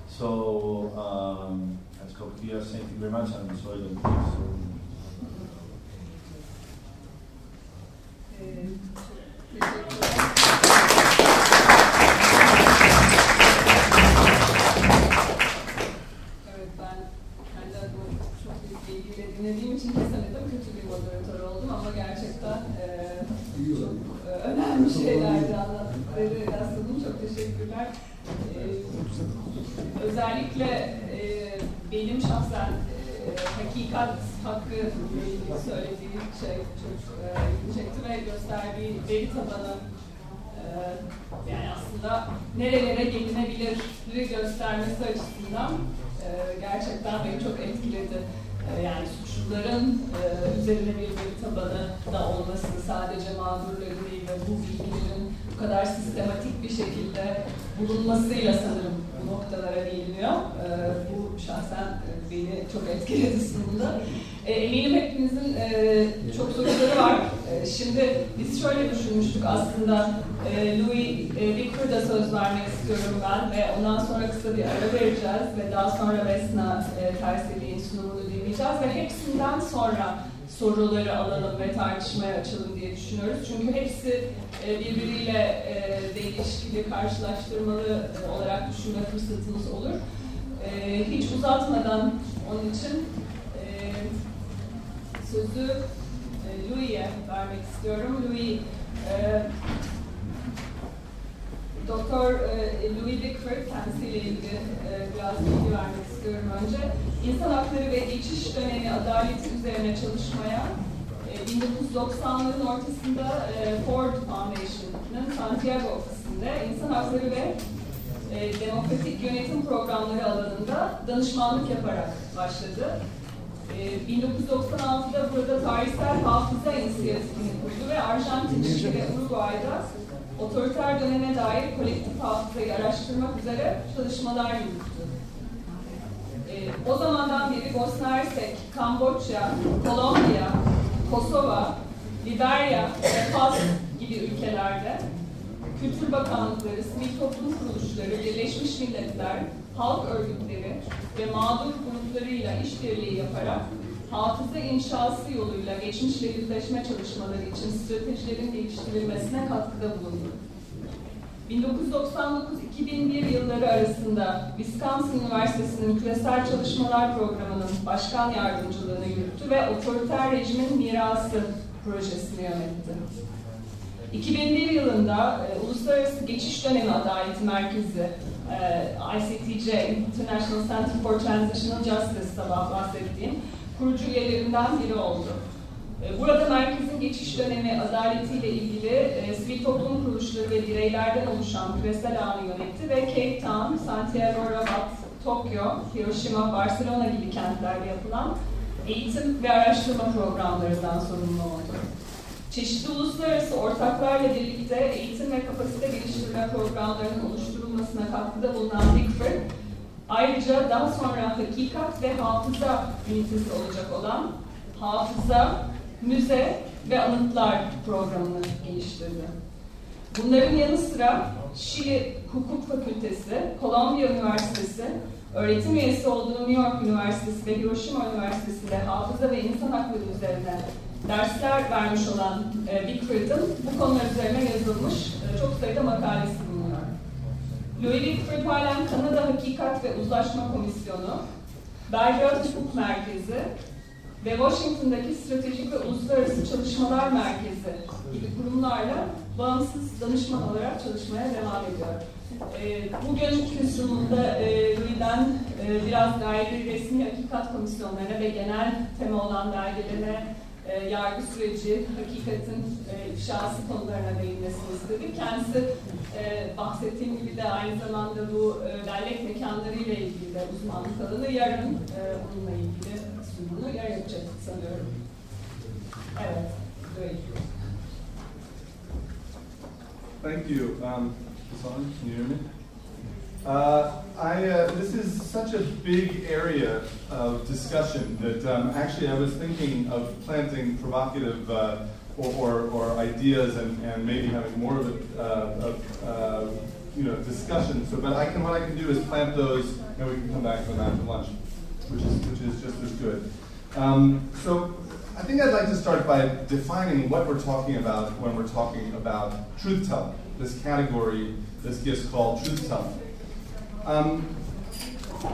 Speaker 2: So, um, stop here. Thank you very much, and sorry that
Speaker 1: Evet şahsen e, hakikat hakkı söylediği şey çok e, çekti ve gösterdiği veri tabanı e, yani aslında nerelere gelinebilir göstermesi açısından e, gerçekten beni çok etkiledi. E, yani suçluların e, üzerine bir veri tabanı da olması sadece mağdurların değil ve bu bilgilerin bu kadar sistematik bir şekilde bulunmasıyla sanırım noktalara geliniyor. E, bu şahsen e, beni çok etkiledi sunumda. E, eminim hepinizin e, çok soruları var. E, şimdi biz şöyle düşünmüştük aslında e, Louis e, Victor'da söz vermek istiyorum ben ve ondan sonra kısa bir ara vereceğiz ve daha sonra Vesna e, Terseli'nin sunumunu dinleyeceğiz ve hepsinden sonra soruları alalım ve tartışmaya açalım diye düşünüyoruz. Çünkü hepsi e, birbiriyle e, de ilişkili, karşılaştırmalı e, olarak düşünme fırsatımız olur. Hiç uzatmadan onun için sözü Louis'e vermek istiyorum. Louis, Doktor e, Louis Bickford kendisiyle ilgili e, biraz bilgi vermek istiyorum önce. İnsan hakları ve geçiş dönemi adaleti üzerine çalışmaya e, 1990'ların ortasında e, Ford Foundation'ın Santiago ofisinde insan hakları ve demokratik yönetim programları alanında danışmanlık yaparak başladı. E, 1996'da burada tarihsel hafıza inisiyatifini kurdu ve Arjantin, Şili ve Uruguay'da otoriter döneme dair kolektif hafızayı araştırmak üzere çalışmalar yürüttü. E, o zamandan beri Bosna Hersek, Kamboçya, Kolombiya, Kosova, Liberya ve Fas gibi ülkelerde Kültür Bakanlıkları, sivil toplum kuruluşları, Birleşmiş Milletler, halk örgütleri ve mağdur gruplarıyla işbirliği yaparak hafıza inşası yoluyla geçmişle yüzleşme çalışmaları için stratejilerin geliştirilmesine katkıda bulundu. 1999-2001 yılları arasında Wisconsin Üniversitesi'nin Küresel Çalışmalar Programı'nın başkan yardımcılığını yürüttü ve Otoriter Rejimin Mirası projesini yönetti. 2001 yılında e, Uluslararası Geçiş Dönemi Adaleti Merkezi e, ICTJ, International Center for Transitional Justice sabah bahsettiğim kurucu üyelerinden biri oldu. E, burada merkezin geçiş dönemi adaletiyle ilgili e, sivil toplum kuruluşları ve bireylerden oluşan küresel ağını yönetti ve Cape Town, Santiago, Rabat, Tokyo, Hiroşima, Barcelona gibi kentlerde yapılan eğitim ve araştırma programlarından sorumlu oldu. Çeşitli uluslararası ortaklarla birlikte eğitim ve kapasite geliştirme programlarının oluşturulmasına katkıda bulunan Bickford, ayrıca daha sonra hakikat ve hafıza ünitesi olacak olan Hafıza, Müze ve Anıtlar programını geliştirdi. Bunların yanı sıra Şili Hukuk Fakültesi, Kolombiya Üniversitesi, öğretim üyesi olduğu New York Üniversitesi ve Hiroşima Üniversitesi'nde hafıza ve insan hakları üzerine dersler vermiş olan e, Bickford'ın bu konular üzerine yazılmış e, çok sayıda makalesi Bickford halen Kanada Hakikat ve Uzlaşma Komisyonu, Belgrad Hukuk Merkezi ve Washington'daki Stratejik ve Uluslararası Çalışmalar Merkezi gibi kurumlarla bağımsız danışman olarak çalışmaya devam ediyor. E, bugünkü sunumda e, Louis'den e, biraz gayri resmi hakikat komisyonlarına ve genel tema olan belgeleme, e, yargı süreci, hakikatin e, ifşası konularına değinmesini istedik. Kendisi e, bahsettiğim gibi de aynı zamanda bu e, bellek mekanları ile ilgili de uzmanlık alanı yarın e, onunla ilgili sunumunu yarın yapacak sanıyorum. Evet, böyle.
Speaker 3: Thank you. Um, Hassan, can you hear me? Uh, I, uh, this is such a big area of discussion that um, actually I was thinking of planting provocative uh, or, or, or, ideas and, and maybe having more of a uh, uh, you know, discussion. So, but I can, what I can do is plant those and we can come back to them after lunch, which is, which is just as good. Um, so I think I'd like to start by defining what we're talking about when we're talking about truth telling, this category this gets called truth telling. Um,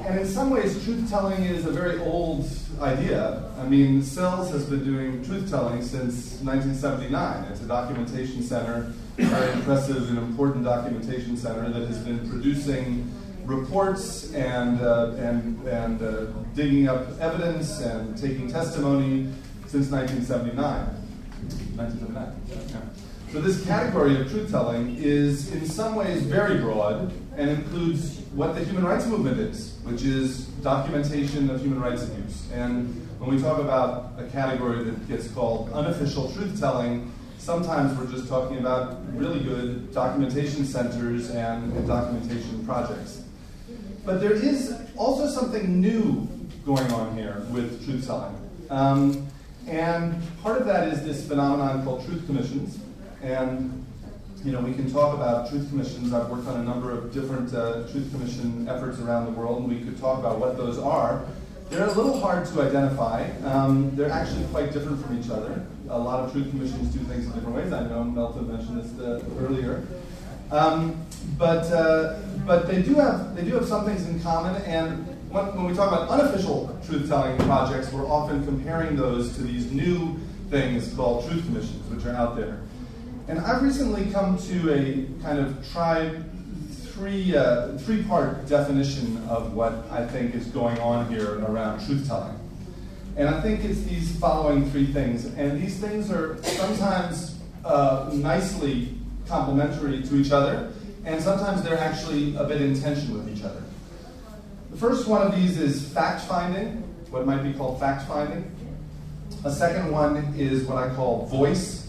Speaker 3: and in some ways, truth telling is a very old idea. I mean, CELS has been doing truth telling since 1979. It's a documentation center, a very impressive and important documentation center that has been producing reports and, uh, and, and uh, digging up evidence and taking testimony since 1979. 1979. Yeah. So this category of truth telling is in some ways very broad and includes what the human rights movement is, which is documentation of human rights abuse. And when we talk about a category that gets called unofficial truth telling, Sometimes we're just talking about really good documentation centers and, documentation projects. But there is also something new going on here with truth telling. Um, and part of that is this phenomenon called truth commissions. And you know, we can talk about truth commissions. I've worked on a number of different uh, truth commission efforts around the world, and we could talk about what those are. They're a little hard to identify. Um, they're actually quite different from each other. A lot of truth commissions do things in different ways. I know Melton mentioned this uh, earlier. Um, but uh, but they do have they do have some things in common. And when, when we talk about unofficial truth telling projects, we're often comparing those to these new things called truth commissions, which are out there. And I've recently come to a kind of tried three uh, three part definition of what I think is going on here around truth telling. And I think it's these following three things. And these things are sometimes uh, nicely complementary to each other, and sometimes they're actually a bit in tension with each other. The first one of these is fact finding, what might be called fact finding. A second one is what I call voice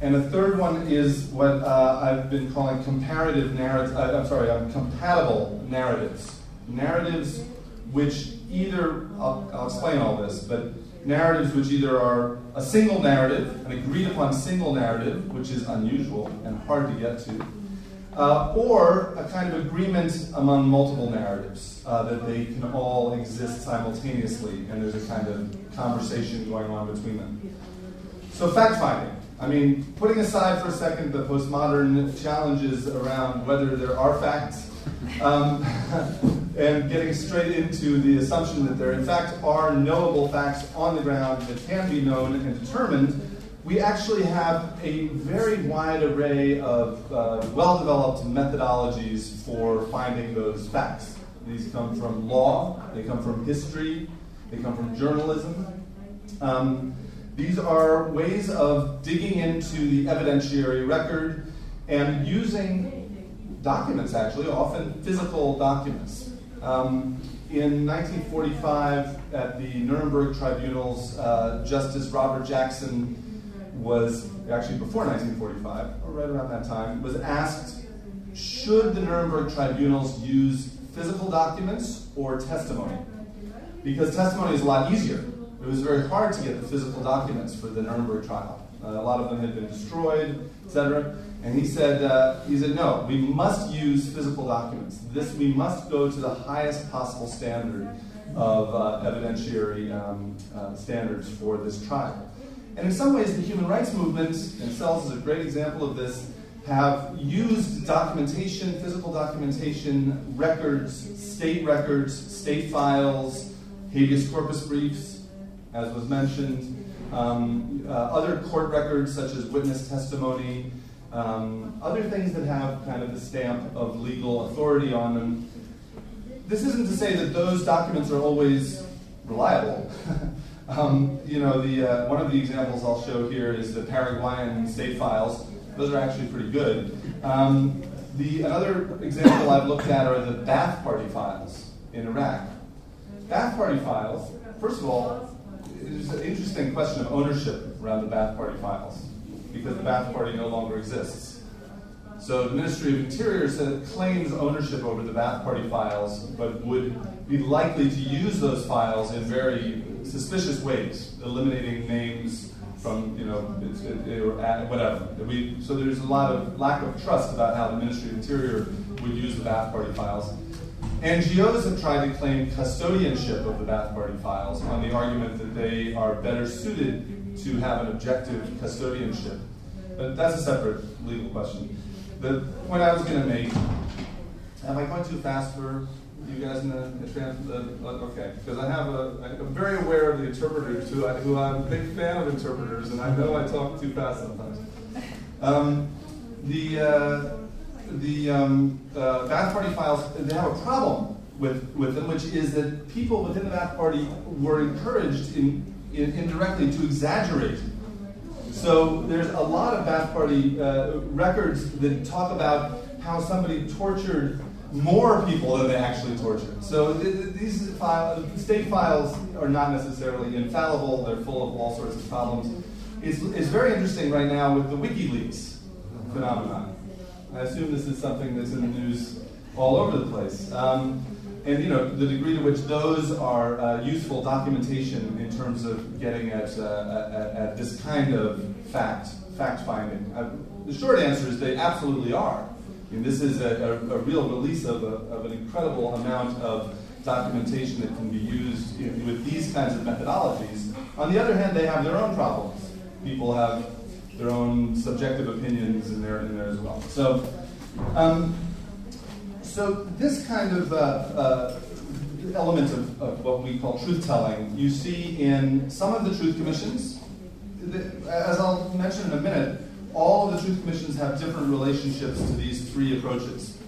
Speaker 3: and the third one is what uh, I've been calling comparative narratives. Uh, I'm sorry, um, compatible narratives. Narratives which either, I'll, I'll, explain all this, but narratives which either are a single narrative, an agreed upon single narrative, which is unusual and hard to get to, uh, or a kind of agreement among multiple narratives, uh, that they can all exist simultaneously and there's a kind of conversation going on between them. So, fact finding. I mean, putting aside for a second the postmodern challenges around whether there are facts, um, and getting straight into the assumption that there, in fact, are knowable facts on the ground that can be known and determined, we actually have a very wide array of uh, well developed methodologies for finding those facts. These come from law, they come from history, they come from journalism. Um, these are ways of digging into the evidentiary record and using documents, actually, often physical documents. Um, in 1945, at the Nuremberg tribunals, uh, Justice Robert Jackson was, actually before 1945, or right around that time, was asked should the Nuremberg tribunals use physical documents or testimony? Because testimony is a lot easier it was very hard to get the physical documents for the Nuremberg trial. Uh, a lot of them had been destroyed, etc. And he said, uh, he said, no, we must use physical documents. This we must go to the highest possible standard of uh, evidentiary um, uh, standards for this trial. And in some ways, the human rights movement, and CELS is a great example of this, have used documentation, physical documentation, records, state records, state files, habeas corpus briefs, as was mentioned, um, uh, other court records such as witness testimony, um, other things that have kind of the stamp of legal authority on them. This isn't to say that those documents are always reliable. um, you know, the, uh, one of the examples I'll show here is the Paraguayan state files. Those are actually pretty good. Um, the, another example I've looked at are the Ba'ath Party files in Iraq. Ba'ath Party files, first of all, there's an interesting question of ownership around the Ba'ath Party files, because the Ba'ath Party no longer exists. So the Ministry of Interior said it claims ownership over the Ba'ath Party files, but would be likely to use those files in very suspicious ways, eliminating names from, you know, uh, whatever. We, so there's a lot of lack of trust about how the Ministry of Interior would use the Ba'ath Party files. NGOs have tried to claim custodianship of the Ba'ath Party files on the argument that they are better suited to have an objective custodianship. But that's a separate legal question. The point I was going to make, am I going too fast for you guys in the, trans, uh, okay, because I have a, I'm very aware of the interpreters who, I, who I'm a big fan of interpreters, and I know I talk too fast sometimes. Um, the, uh, the um, uh, Ba'ath Party files, they have a problem with, with them, which is that people within the Ba'ath Party were encouraged in, in, indirectly to exaggerate. So there's a lot of Ba'ath Party uh, records that talk about how somebody tortured more people than they actually tortured. So th- th- these file, state files are not necessarily infallible. They're full of all sorts of problems. it's, it's very interesting right now with the WikiLeaks phenomenon. I assume this is something that's in the news all over the place. Um, and you know the degree to which those are uh, useful documentation in terms of getting at, uh, at, at, this kind of fact fact finding. Uh, the short answer is they absolutely are. I mean, this is a, a, a real release of, a, of, an incredible amount of documentation that can be used in, with these kinds of methodologies. On the other hand, they have their own problems. People have their own subjective opinions in there, in there as well. So. Um, so this kind of uh, uh, element of, of, what we call truth telling, you see in some of the truth commissions. As I'll mention in a minute, all of the truth commissions have different relationships to these three approaches.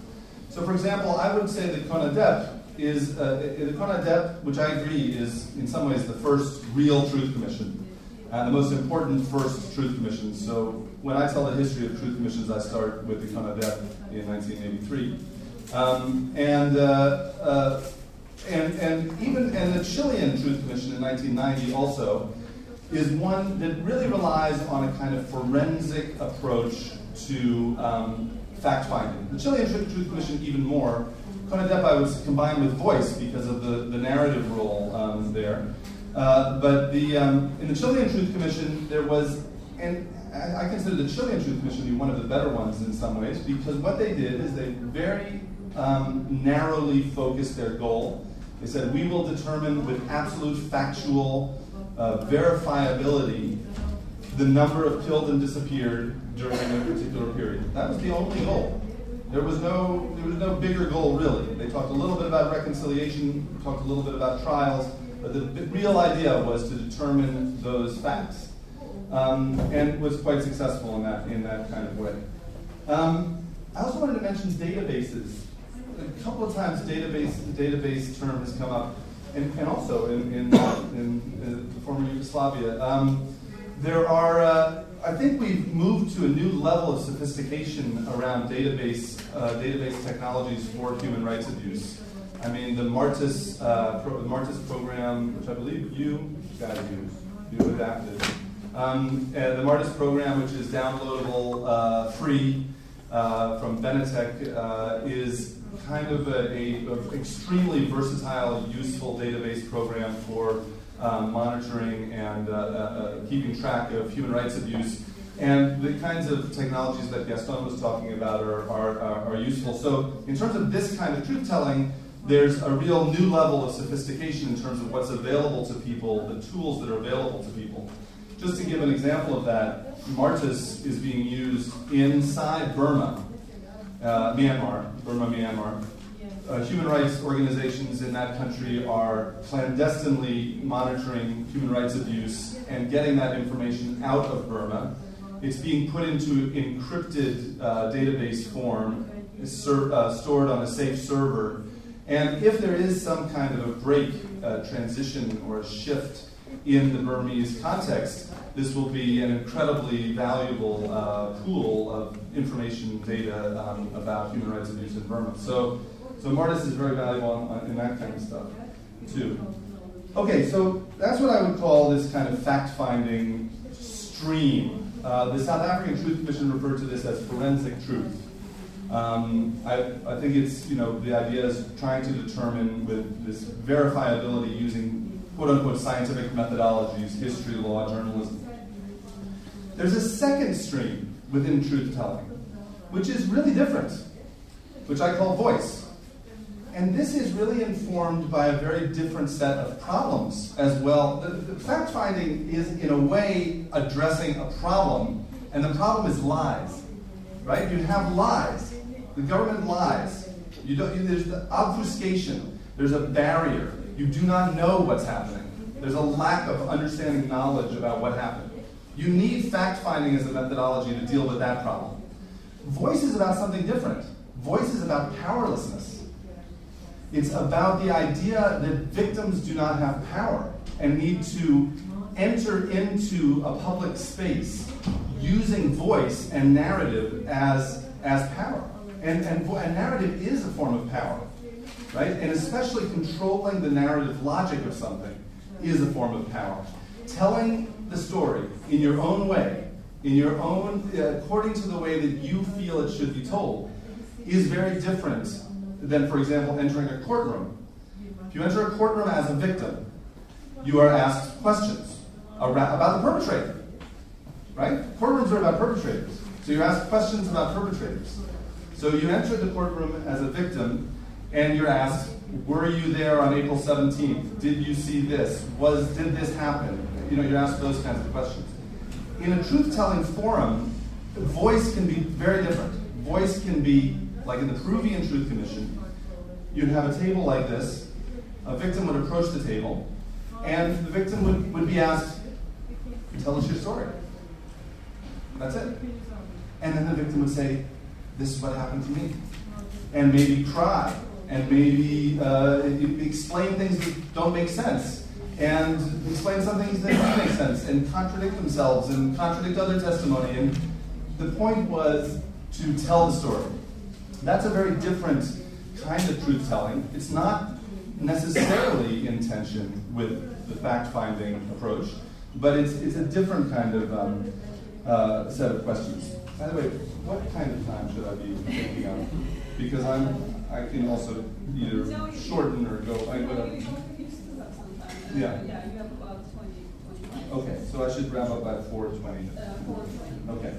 Speaker 3: So, for example, I would say that CONADEP is uh, the CONADEP, which I agree is in some ways the first real truth commission and the most important first truth commission. So, when I tell the history of truth commissions, I start with the CONADEP in 1983. Um, and, uh, uh, and, and even and the Chilean Truth Commission in 1990 also is one that really relies on a kind of forensic approach to um, fact finding. The Chilean Truth Commission even more. CONADEP was combined with voice because of the, the narrative role um, there. Uh, but the, um, in the Chilean Truth Commission, there was, and I consider the Chilean Truth Commission to be one of the better ones in some ways because what they did is they very um, narrowly focused their goal. They said, we will determine with absolute factual uh, verifiability the number of killed and disappeared during a particular period. That was the only goal. There was no there was no bigger goal really. They talked a little bit about reconciliation, talked a little bit about trials, but the real idea was to determine those facts, um, and was quite successful in that in that kind of way. Um, I also wanted to mention databases a couple of times database the database term has come up, and, and also in, in, in, in the former Yugoslavia. Um, there are, uh, I think we've moved to a new level of sophistication around database uh, database technologies for human rights abuse. I mean, the Martus uh, pro, the Martus program, which I believe you guys use, you adapted. Um, the Martus program, which is downloadable, uh, free uh, from Benetech, uh, is kind of an extremely versatile, useful database program for um, monitoring and uh, uh, uh, keeping track of human rights abuse. And the kinds of technologies that Gaston was talking about are, are, are useful. So, in terms of this kind of truth telling, there's a real new level of sophistication in terms of what's available to people, the tools that are available to people. Just to give an example of that, Martus is being used inside Burma uh, Myanmar, Burma, Myanmar. Uh, human rights organizations in that country are clandestinely monitoring human rights abuse and getting that information out of Burma. It's being put into encrypted uh, database form, ser- uh, stored on a safe server. And if there is some kind of a break, uh, transition, or a shift in the Burmese context, this will be an incredibly valuable uh, pool of information data um, about human rights abuse in Burma. So, so Martus is very valuable in that kind of stuff too. Okay, so that's what I would call this kind of fact-finding stream. Uh, the South African Truth Commission referred to this as forensic truth. Um, I, I, think it's, you know, the idea is trying to determine with this verifiability using quote unquote scientific methodologies, history, law, journalism. There's a second stream within truth telling, which is really different, which I call voice. And this is really informed by a very different set of problems as well. Fact finding is, in a way, addressing a problem, and the problem is lies. Right? You have lies. The government lies. You don't, there's the obfuscation. There's a barrier. You do not know what's happening. There's a lack of understanding knowledge about what happened. You need fact finding as a methodology to deal with that problem. Voice is about something different. Voice is about powerlessness. It's about the idea that victims do not have power and need to enter into a public space using voice and narrative as, as power. And, and, and narrative is a form of power right? And especially controlling the narrative logic of something is a form of power. Telling the story in your own way, in your own, uh, according to the way that you feel it should be told, is very different than, for example, entering a courtroom. If you enter a courtroom as a victim, you are asked questions about the perpetrator. Right? Courtrooms are about perpetrators. So you're asked questions about perpetrators. So you enter the courtroom as a victim, and you're asked, were you there on April 17th? Did you see this? Was did this happen? You know, you're asked those kinds of questions. In a truth-telling forum, voice can be very different. Voice can be like in the Peruvian Truth Commission. You'd have a table like this. A victim would approach the table, and the victim would, would be asked, "Tell us your story." That's it. And then the victim would say, "This is what happened to me," and maybe cry and maybe uh, explain things that don't make sense, and explain some things that do make sense, and contradict themselves, and contradict other testimony. And the point was to tell the story. That's a very different kind of truth telling. It's not necessarily in tension with the fact finding approach, but it's, it's a different kind of um, uh, set of questions. By the way, what kind of time should I be thinking of? Because I'm I can also either shorten or go. I, whatever. Yeah.
Speaker 1: Yeah, you have about 20,
Speaker 3: Okay, so I should wrap up by 4:20.
Speaker 1: Uh, 420.
Speaker 3: Okay.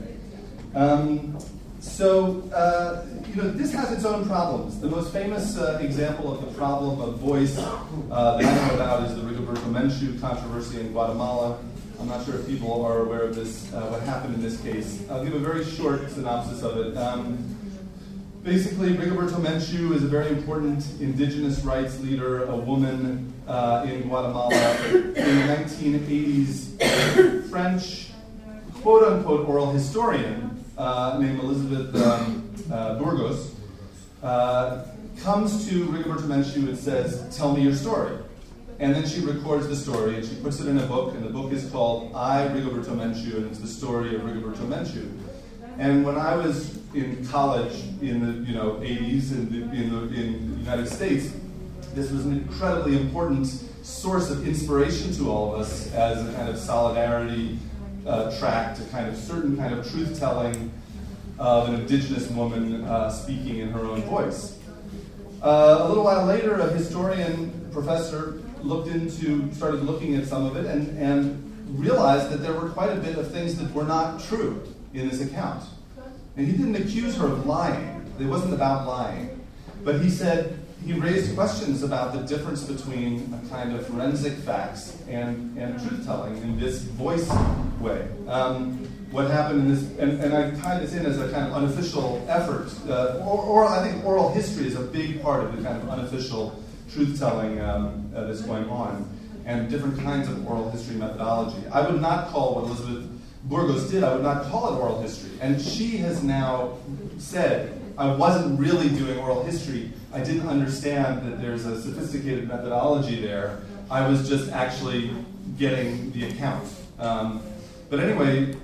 Speaker 3: Um, so, uh, you know, this has its own problems. The most famous uh, example of the problem of voice uh, that I know about is the Rigoberta Menchu controversy in Guatemala. I'm not sure if people are aware of this, uh, what happened in this case. I'll give a very short synopsis of it. Um, Basically, Rigoberta Menchu is a very important indigenous rights leader, a woman uh, in Guatemala. In the 1980s, French quote unquote oral historian uh, named Elizabeth um, uh, Burgos uh, comes to Rigoberta Menchu and says, Tell me your story. And then she records the story and she puts it in a book, and the book is called I, Rigoberta Menchu, and it's the story of Rigoberta Menchu. And when I was in college in the you know 80s in the, in the, in the United States, this was an incredibly important source of inspiration to all of us as a kind of solidarity uh, track to kind of certain kind of truth telling of an indigenous woman uh, speaking in her own voice. Uh, a little while later, a historian professor looked into, started looking at some of it, and, and realized that there were quite a bit of things that were not true in this account. And he didn't accuse her of lying. It wasn't about lying. But he said, he raised questions about the difference between a kind of forensic facts and, and truth telling in this voice way. Um, what happened in this, and, and I tie this in as a kind of unofficial effort. Uh, or, or, I think oral history is a big part of the kind of unofficial truth telling um, uh, that's going on, and different kinds of oral history methodology. I would not call what Elizabeth Burgos did, I would not call it oral history. And she has now said, I wasn't really doing oral history. I didn't understand that there's a sophisticated methodology there. I was just actually getting the account. Um, but anyway,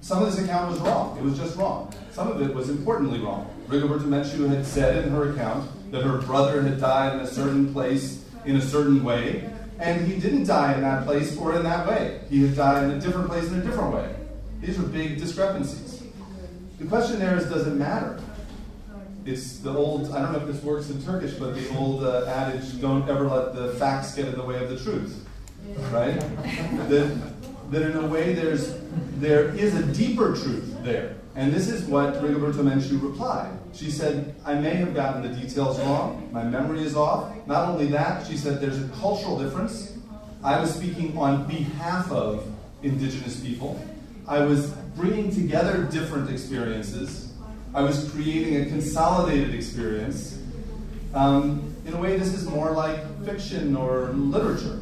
Speaker 3: some of this account was wrong. It was just wrong. Some of it was importantly wrong. Rigoberta Menchu had said in her account that her brother had died in a certain place in a certain way, and he didn't die in that place or in that way. He had died in a different place in a different way. These are big discrepancies. The question there is, does it matter? It's the old, I don't know if this works in Turkish, but the old uh, adage, don't ever let the facts get in the way of the truth. Right? that, that in a way there's, there is a deeper truth there. And this is what Rigoberta Menchu replied. She said, I may have gotten the details wrong. My memory is off. Not only that, she said there's a cultural difference. I was speaking on behalf of indigenous people. I was bringing together different experiences. I was creating a consolidated experience. Um, in a way, this is more like fiction or literature.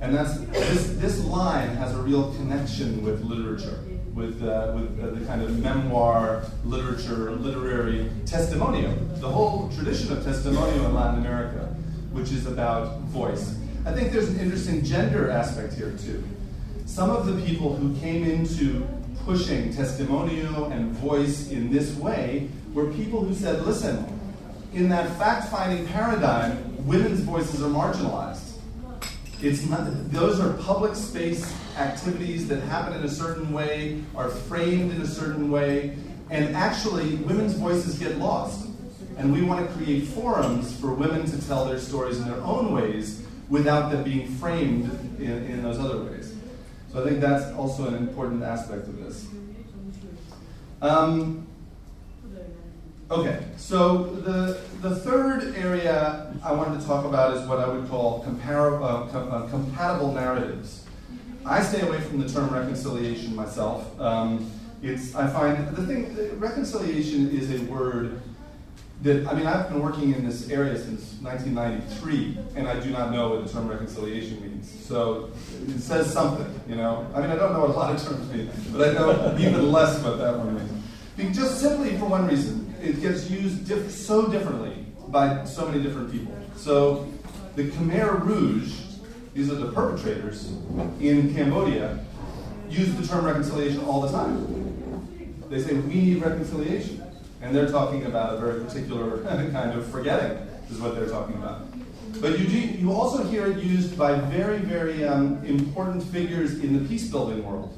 Speaker 3: And that's, this, this line has a real connection with literature, with, uh, with uh, the kind of memoir, literature, literary testimonio, the whole tradition of testimonio in Latin America, which is about voice. I think there's an interesting gender aspect here, too some of the people who came into pushing testimonio and voice in this way were people who said, listen, in that fact finding paradigm, women's voices are marginalized. It's not, those are public space activities that happen in a certain way, are framed in a certain way, and actually women's voices get lost. And we want to create forums for women to tell their stories in their own ways without them being framed in, in those other ways. So I think that's also an important aspect of this. Um, okay, so the, the third area I wanted to talk about is what I would call compar- uh, com- uh, compatible narratives. I stay away from the term reconciliation myself. Um, it's, I find the thing, reconciliation is a word that, I mean, I've been working in this area since 1993, and I do not know what the term reconciliation means. So it says something, you know? I mean, I don't know what a lot of terms mean, but I know even less what that one means. Being Just simply for one reason, it gets used diff- so differently by so many different people. So the Khmer Rouge, these are the perpetrators in Cambodia, use the term reconciliation all the time. They say, we need reconciliation. And they're talking about a very particular kind of forgetting, is what they're talking about. But you, do, you also hear it used by very, very um, important figures in the peace building world.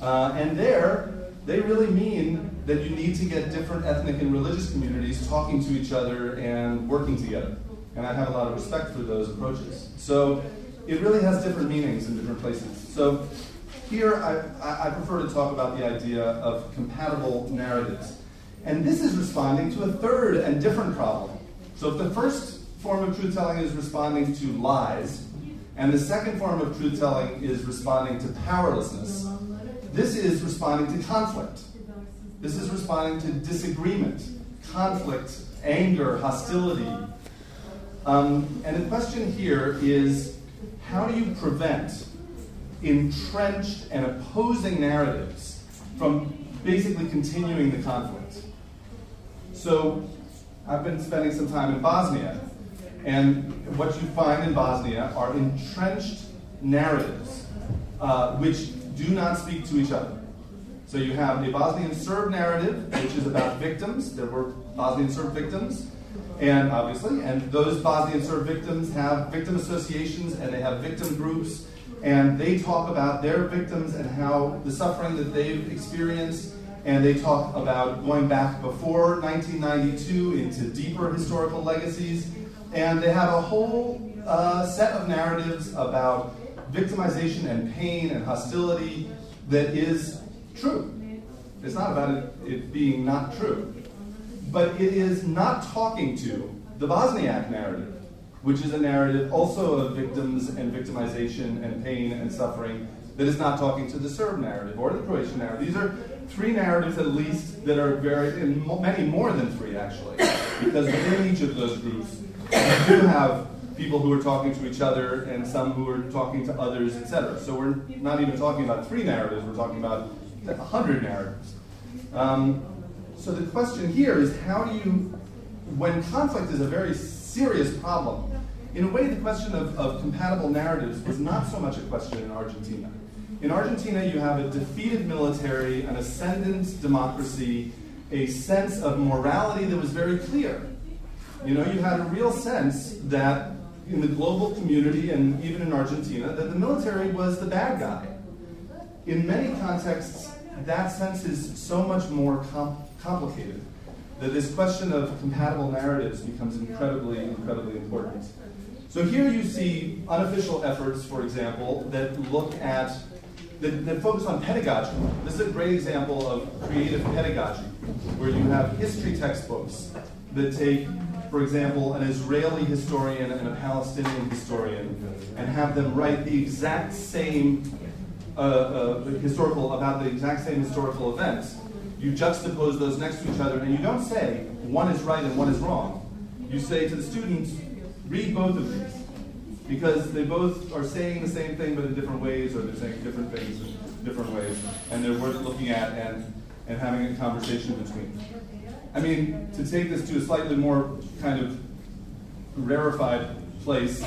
Speaker 3: Uh, and there, they really mean that you need to get different ethnic and religious communities talking to each other and working together. And I have a lot of respect for those approaches. So it really has different meanings in different places. So here, I, I prefer to talk about the idea of compatible narratives. And this is responding to a third and different problem. So if the first form of truth telling is responding to lies, and the second form of truth telling is responding to powerlessness, this is responding to conflict. This is responding to disagreement, conflict, anger, hostility. Um, and the question here is how do you prevent entrenched and opposing narratives from basically continuing the conflict? So I've been spending some time in Bosnia, and what you find in Bosnia are entrenched narratives uh, which do not speak to each other. So you have a Bosnian Serb narrative, which is about victims. There were Bosnian Serb victims, and obviously, and those Bosnian Serb victims have victim associations and they have victim groups, and they talk about their victims and how the suffering that they've experienced and they talk about going back before 1992 into deeper historical legacies. And they have a whole uh, set of narratives about victimization and pain and hostility that is true. It's not about it, it being not true. But it is not talking to the Bosniak narrative, which is a narrative also of victims and victimization and pain and suffering that is not talking to the Serb narrative or the Croatian narrative. These are three narratives at least that are very, many more than three actually, because within each of those groups, you do have people who are talking to each other and some who are talking to others, etc. So we're not even talking about three narratives, we're talking about a hundred narratives. Um, so the question here is how do you, when conflict is a very serious problem, in a way the question of, of compatible narratives was not so much a question in Argentina. In Argentina, you have a defeated military, an ascendant democracy, a sense of morality that was very clear. You know, you had a real sense that in the global community and even in Argentina, that the military was the bad guy. In many contexts, that sense is so much more com- complicated that this question of compatible narratives becomes incredibly, incredibly important. So here you see unofficial efforts, for example, that look at that, that focus on pedagogy. This is a great example of creative pedagogy, where you have history textbooks that take, for example, an Israeli historian and a Palestinian historian, and have them write the exact same uh, uh, historical about the exact same historical events. You juxtapose those next to each other, and you don't say one is right and one is wrong. You say to the students, read both of these because they both are saying the same thing but in different ways, or they're saying different things in different ways, and they're worth looking at and, and having a conversation between. I mean, to take this to a slightly more kind of rarefied place,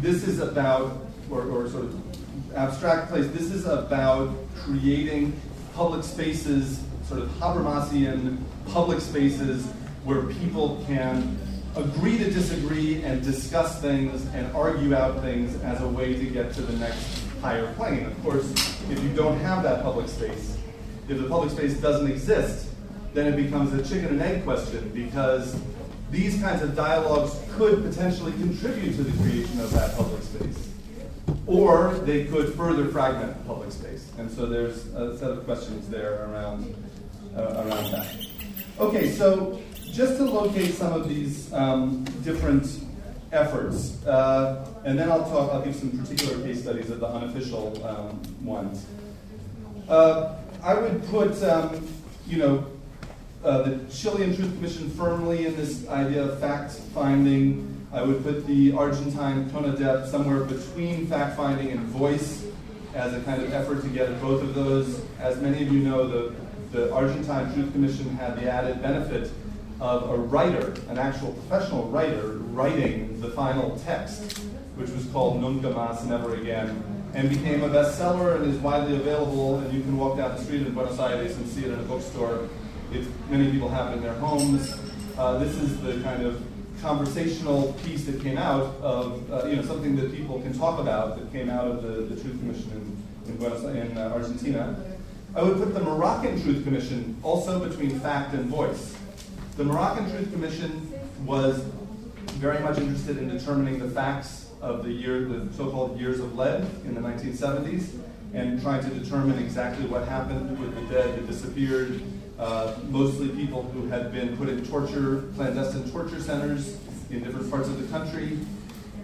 Speaker 3: this is about, or, or sort of abstract place, this is about creating public spaces, sort of Habermasian public spaces where people can agree to disagree and discuss things and argue out things as a way to get to the next higher plane. Of course, if you don't have that public space, if the public space doesn't exist, then it becomes a chicken and egg question because these kinds of dialogues could potentially contribute to the creation of that public space. Or they could further fragment public space. And so there's a set of questions there around, uh, around that. Okay, so just to locate some of these um, different efforts, uh, and then I'll talk, I'll give some particular case studies of the unofficial um, ones. Uh, I would put, um, you know, uh, the Chilean Truth Commission firmly in this idea of fact finding. I would put the Argentine CONADEP somewhere between fact finding and voice as a kind of effort to get both of those. As many of you know, the, the Argentine Truth Commission had the added benefit of a writer, an actual professional writer, writing the final text, which was called Nunca Más, Never Again, and became a bestseller and is widely available. And you can walk down the street in Buenos Aires and see it in a bookstore. Many people have it in their homes. Uh, this is the kind of conversational piece that came out of uh, you know something that people can talk about that came out of the, the Truth Commission in, in, Buenos, in uh, Argentina. I would put the Moroccan Truth Commission also between fact and voice. The Moroccan Truth Commission was very much interested in determining the facts of the year, the so-called years of lead in the 1970s, and trying to determine exactly what happened with the dead that disappeared, uh, mostly people who had been put in torture, clandestine torture centers in different parts of the country.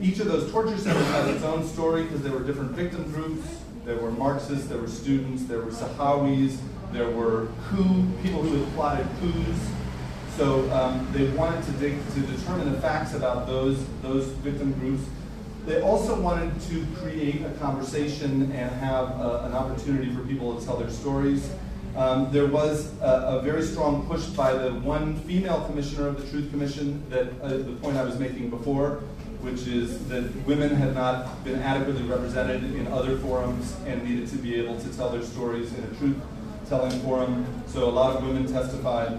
Speaker 3: Each of those torture centers had its own story because there were different victim groups. There were Marxists, there were students, there were Sahrawis, there were coup, people who had plotted coups. So um, they wanted to, dig, to determine the facts about those, those victim groups. They also wanted to create a conversation and have a, an opportunity for people to tell their stories. Um, there was a, a, very strong push by the one female commissioner of the Truth Commission that uh, the point I was making before, which is that women had not been adequately represented in other forums and needed to be able to tell their stories in a truth-telling forum. So a lot of women testified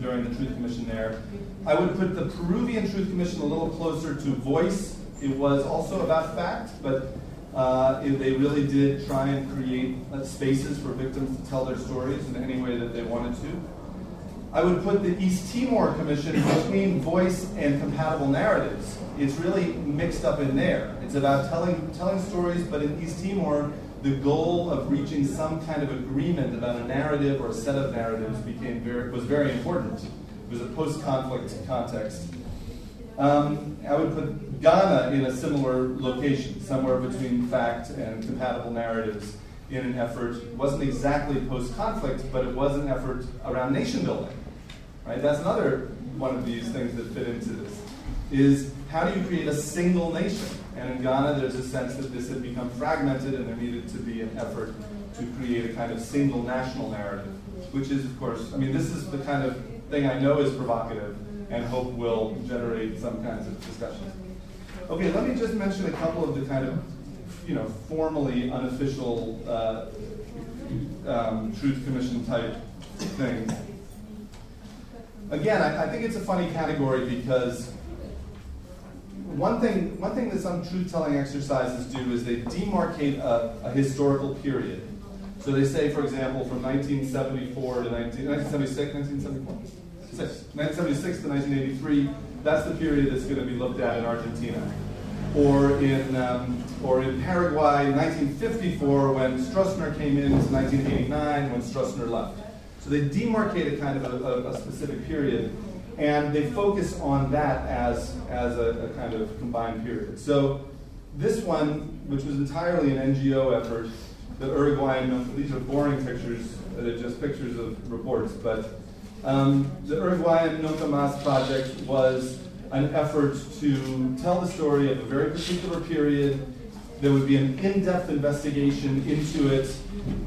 Speaker 3: during the Truth Commission there. I would put the Peruvian Truth Commission a little closer to voice. It was also about fact, but uh, they really did try and create uh, spaces for victims to tell their stories in any way that they wanted to. I would put the East Timor Commission between voice and compatible narratives. It's really mixed up in there. It's about telling, telling stories, but in East Timor, the goal of reaching some kind of agreement about a narrative or a set of narratives became very, was very important. It was a post-conflict context. Um, I would put Ghana in a similar location, somewhere between fact and compatible narratives in an effort, it wasn't exactly post-conflict, but it was an effort around nation building. Right? That's another one of these things that fit into this, is how do you create a single nation? And in Ghana, there's a sense that this had become fragmented and there needed to be an effort to create a kind of single national narrative, which is, of course, I mean, this is the kind of thing I know is provocative and hope will generate some kinds of discussions. Okay, let me just mention a couple of the kind of, you know, formally unofficial uh, um, Truth Commission type things. Again, I, I think it's a funny category because one thing, one thing that some truth-telling exercises do is they demarcate a, a, historical period. So they say, for example, from 1974 to 19, 1976, 1974? 1976 to 1983, that's the period that's going to be looked at in Argentina. Or in, um, or in Paraguay, 1954, when Stroessner came in, to 1989, when Stroessner left. So they demarcate a kind of a, a, specific period, and they focus on that as, as a, a kind of combined period. So this one, which was entirely an NGO effort, the Uruguayan, these are boring pictures, they're just pictures of reports, but um, the Uruguayan Nunca Más project was an effort to tell the story of a very particular period. There would be an in-depth investigation into it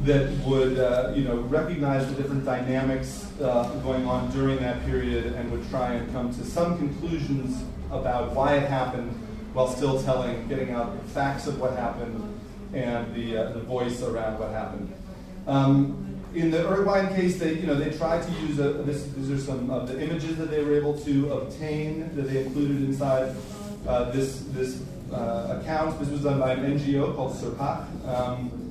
Speaker 3: that would, uh, you know, recognize the different dynamics uh, going on during that period and would try and come to some conclusions about why it happened while still telling, getting out the facts of what happened and the, uh, the voice around what happened. Um, in the Uruguayan case, they you know they tried to use a, this, these are some of the images that they were able to obtain that they included inside uh, this this uh. This was done by an NGO called SERPAJ. Um,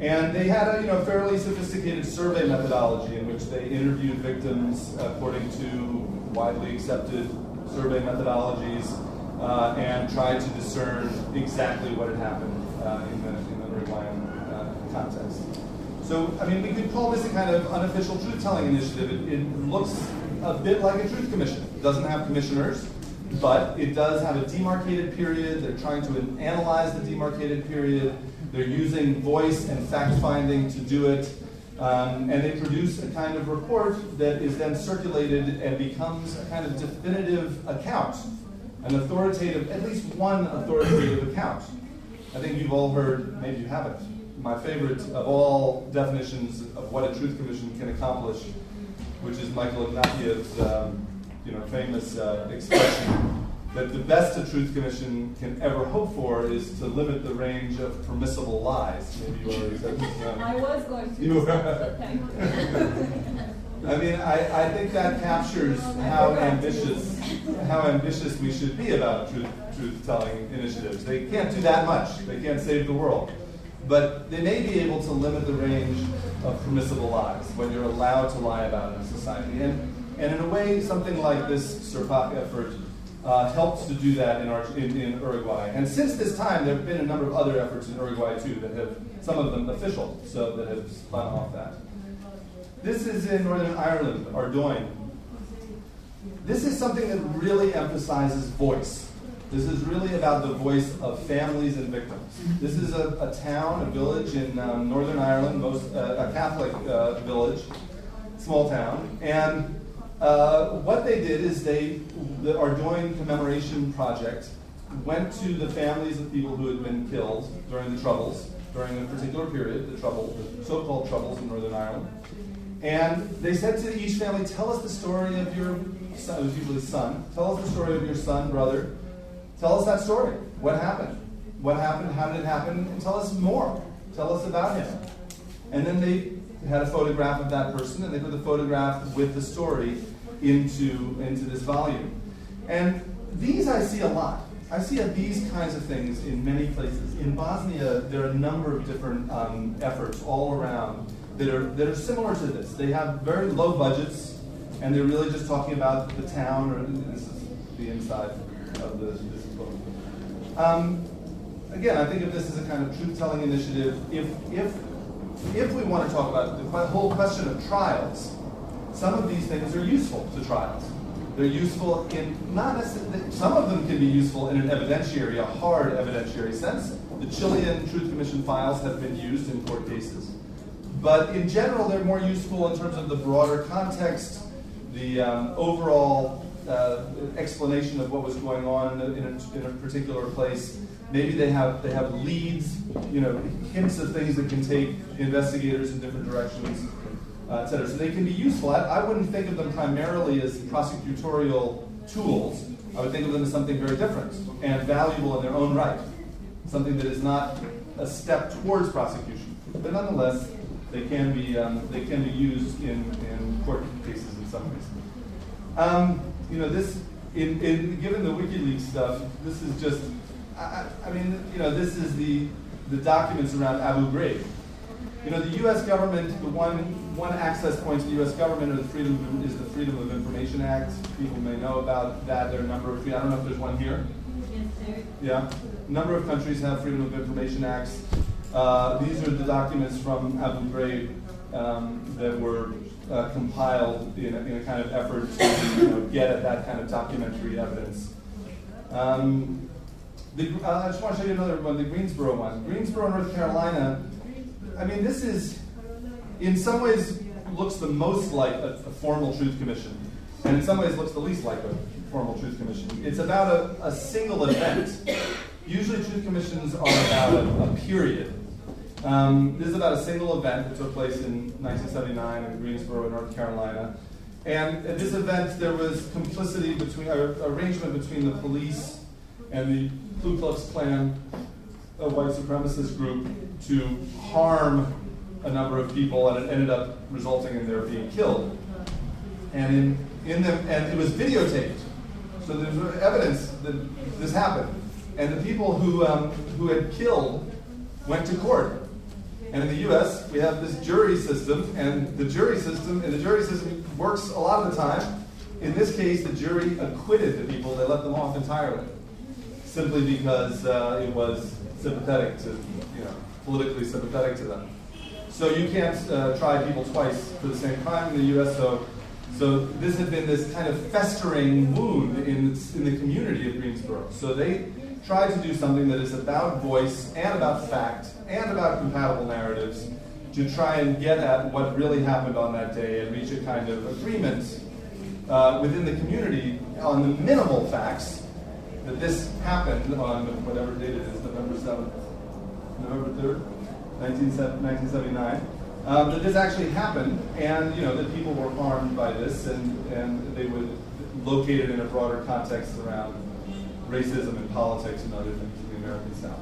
Speaker 3: and they had a you know, fairly sophisticated survey methodology in which they interviewed victims according to widely accepted survey methodologies uh, and tried to discern exactly what had happened uh, in the, in the Uruguayan uh, context. So, I mean, we could call this a kind of unofficial truth-telling initiative. It, it looks a bit like a truth commission. It doesn't have commissioners, but it does have a demarcated period. They're trying to analyze the demarcated period. They're using voice and fact-finding to do it. Um, and they produce a kind of report that is then circulated and becomes a kind of definitive account, an authoritative, at least one authoritative account. I think you've all heard, maybe you haven't, my favorite of all definitions of what a truth commission can accomplish, which is Michael Ignatieff's um, you know, famous uh, expression that the best a truth commission can ever hope for is to limit the range of permissible lies. Maybe you already said this.
Speaker 1: I was going to.
Speaker 3: You were. I mean, I, I think that captures how ambitious how ambitious we should be about truth truth telling initiatives. They can't do that much. They can't save the world. But they may be able to limit the range of permissible lies when you're allowed to lie about in society. And, and in a way, something like this SERPAJ effort uh, helped to do that in, our, in, in, Uruguay. And since this time, there have been a number of other efforts in Uruguay too that have, some of them official, so that have spun off that. This is in Northern Ireland, Ardoyne. This is something that really emphasizes voice. This is really about the voice of families and victims. This is a, a town, a village in um, Northern Ireland, most, uh, a Catholic uh, village, small town. And uh, what they did is they, the Ardoyne Commemoration Project, went to the families of people who had been killed during the Troubles, during a particular period, the Trouble, the so-called Troubles in Northern Ireland. And they said to each family, tell us the story of your son, it was usually son, tell us the story of your son, brother, Tell us that story. What happened? What happened? How did it happen? And tell us more. Tell us about him. And then they had a photograph of that person, and they put the photograph with the story into, into this volume. And these I see a lot. I see these kinds of things in many places. In Bosnia, there are a number of different um, efforts all around that are, that are similar to this. They have very low budgets, and they're really just talking about the town, or this is the inside of the, this book. Um, again, I think of this as a kind of truth-telling initiative. If, if, if we want to talk about the whole question of trials, some of these things are useful to trials. They're useful in not necessarily, some of them can be useful in an evidentiary, a hard evidentiary sense. The Chilean Truth Commission files have been used in court cases. But in general, they're more useful in terms of the broader context, the um, overall uh, explanation of what was going on in a, in a, particular place. Maybe they have they have leads, you know, hints of things that can take investigators in different directions, uh, et cetera. So they can be useful. I, I wouldn't think of them primarily as prosecutorial tools. I would think of them as something very different and valuable in their own right, something that is not a step towards prosecution, but nonetheless they can be um, they can be used in, in court cases in some ways. Um, you know, this, in, in, given the WikiLeaks stuff, this is just, I, I mean, you know, this is the, the documents around Abu Ghraib. You know, the U.S. government, the one, one access point to the U.S. government the freedom, is the Freedom of Information Act. People may know about that. There are a number of, I don't know if there's one here. Yes, Yeah. A number of countries have Freedom of Information Acts. Uh, these are the documents from Abu Ghraib um, that were uh, compiled in a, in a, kind of effort to you know, get at that kind of documentary evidence. Um, the, uh, I just want to show you another one, the Greensboro one. Greensboro, North Carolina. I mean, this is, in some ways, looks the most like a, a formal truth commission, and in some ways looks the least like a formal truth commission. It's about a, a single event. Usually, truth commissions are about a, a period um, this is about a single event that took place in 1979 in Greensboro, North Carolina. And at this event, there was complicity between, uh, arrangement between the police and the Ku Klux Klan, a white supremacist group, to harm a number of people, and it ended up resulting in their being killed. And in, in the, and it was videotaped, so there's evidence that this happened. And the people who, um, who had killed went to court. And in the U.S., we have this jury system, and the jury system, and the jury system works a lot of the time. In this case, the jury acquitted the people; they let them off entirely, simply because uh, it was sympathetic to, you know, politically sympathetic to them. So you can't uh, try people twice for the same crime in the U.S. So, so this had been this kind of festering wound in in the community of Greensboro. So they tried to do something that is about voice and about fact and about compatible narratives to try and get at what really happened on that day and reach a kind of agreement uh, within the community on the minimal facts that this happened on whatever date it is, November 7th, November 3rd, 1979. Um, that this actually happened, and you know that people were harmed by this, and, and they would locate it in a broader context around racism and politics and other things in the American South.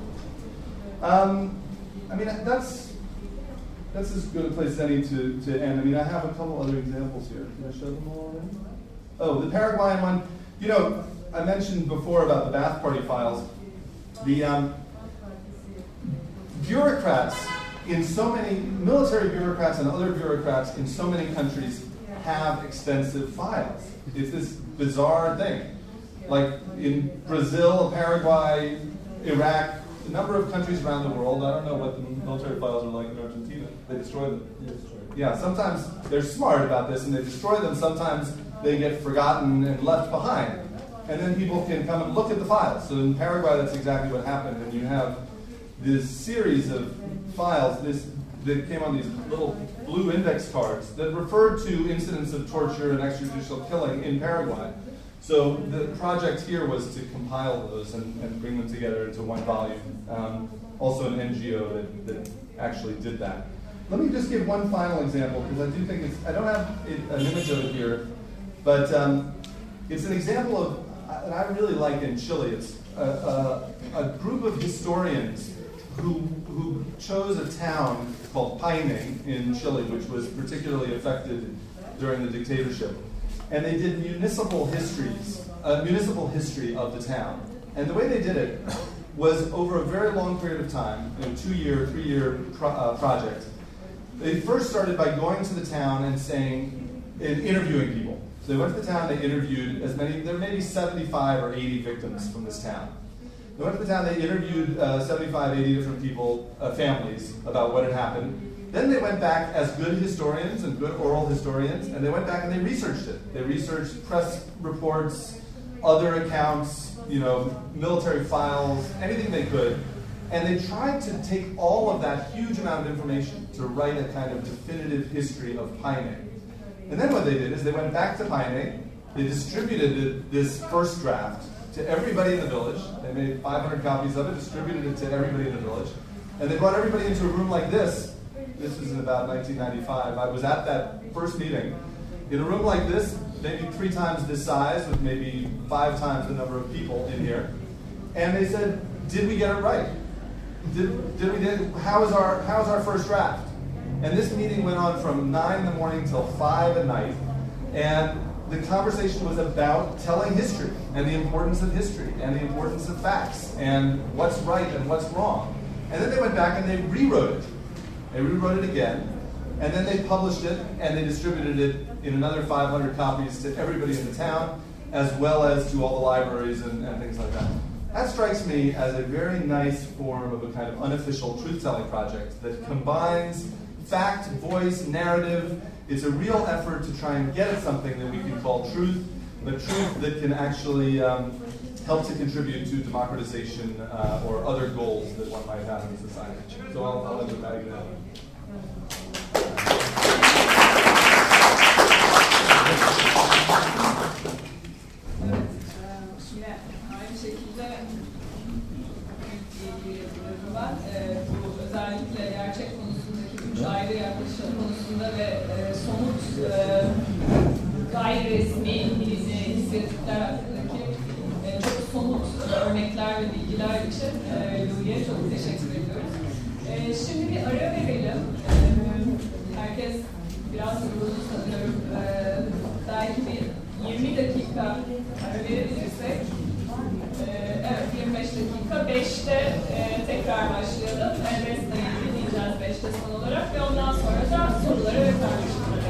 Speaker 3: Um, I mean, that's that's as good a place as any to, to end. I mean, I have a couple other examples here. Can I show them all already? Oh, the Paraguayan one. You know, I mentioned before about the Ba'ath Party files. The um, bureaucrats in so many, military bureaucrats and other bureaucrats in so many countries have extensive files. It's this bizarre thing like in Brazil, Paraguay, Iraq, a number of countries around the world. I don't know what the military files are like in Argentina. They destroy them. Yeah, sometimes they're smart about this and they destroy them. Sometimes they get forgotten and left behind. And then people can come and look at the files. So in Paraguay, that's exactly what happened. And you have this series of files this, that came on these little blue index cards that referred to incidents of torture and extrajudicial killing in Paraguay. So the project here was to compile those and, and bring them together into one volume. Um, also an NGO that, that actually did that. Let me just give one final example because I do think it's, I don't have it, an image of it here, but um, it's an example of, that I really like in Chile. It's a, a, a group of historians who, who chose a town called Paine in Chile, which was particularly affected during the dictatorship and they did municipal histories, uh, municipal history of the town. And the way they did it was over a very long period of time, a two-year, three-year pro- uh, project. They first started by going to the town and saying, and interviewing people. So they went to the town, they interviewed as many, there may be 75 or 80 victims from this town. They went to the town, they interviewed uh, 75, 80 different people, uh, families, about what had happened. Then they went back as good historians and good oral historians, and they went back and they researched it. They researched press reports, other accounts, you know, military files, anything they could, and they tried to take all of that huge amount of information to write a kind of definitive history of Paine. And then what they did is they went back to Paine, they distributed this first draft to everybody in the village. They made 500 copies of it, distributed it to everybody in the village, and they brought everybody into a room like this this was in about 1995. I was at that first meeting in a room like this, maybe three times this size, with maybe five times the number of people in here. And they said, "Did we get it right? Did, did we did? How is our how is our first draft?" And this meeting went on from nine in the morning till five at night, and the conversation was about telling history and the importance of history and the importance of facts and what's right and what's wrong. And then they went back and they rewrote it they rewrote it again, and then they published it and they distributed it in another 500 copies to everybody in the town, as well as to all the libraries and, and things like that. That strikes me as a very nice form of a kind of unofficial truth telling project that combines fact, voice, narrative. It's a real effort to try and get at something that we can call truth, but truth that can actually um, help to contribute to democratization uh, or other goals that one might have in society. So I'll, end with that example.
Speaker 1: detaylı yaklaşım konusunda ve e, somut e, gayri resmi bilgi inisiyatifler hakkındaki e, çok somut e, örnekler ve bilgiler için e, Louis'e çok teşekkür ediyoruz. E, şimdi bir ara verelim. E, herkes biraz yoruldu sanıyorum. E, belki bir 20 dakika ara verebilirsek. E, evet 25 dakika. 5'te e, tekrar başlayalım. E, çalışma olarak ve ondan sonra da soruları ve tartışmaları.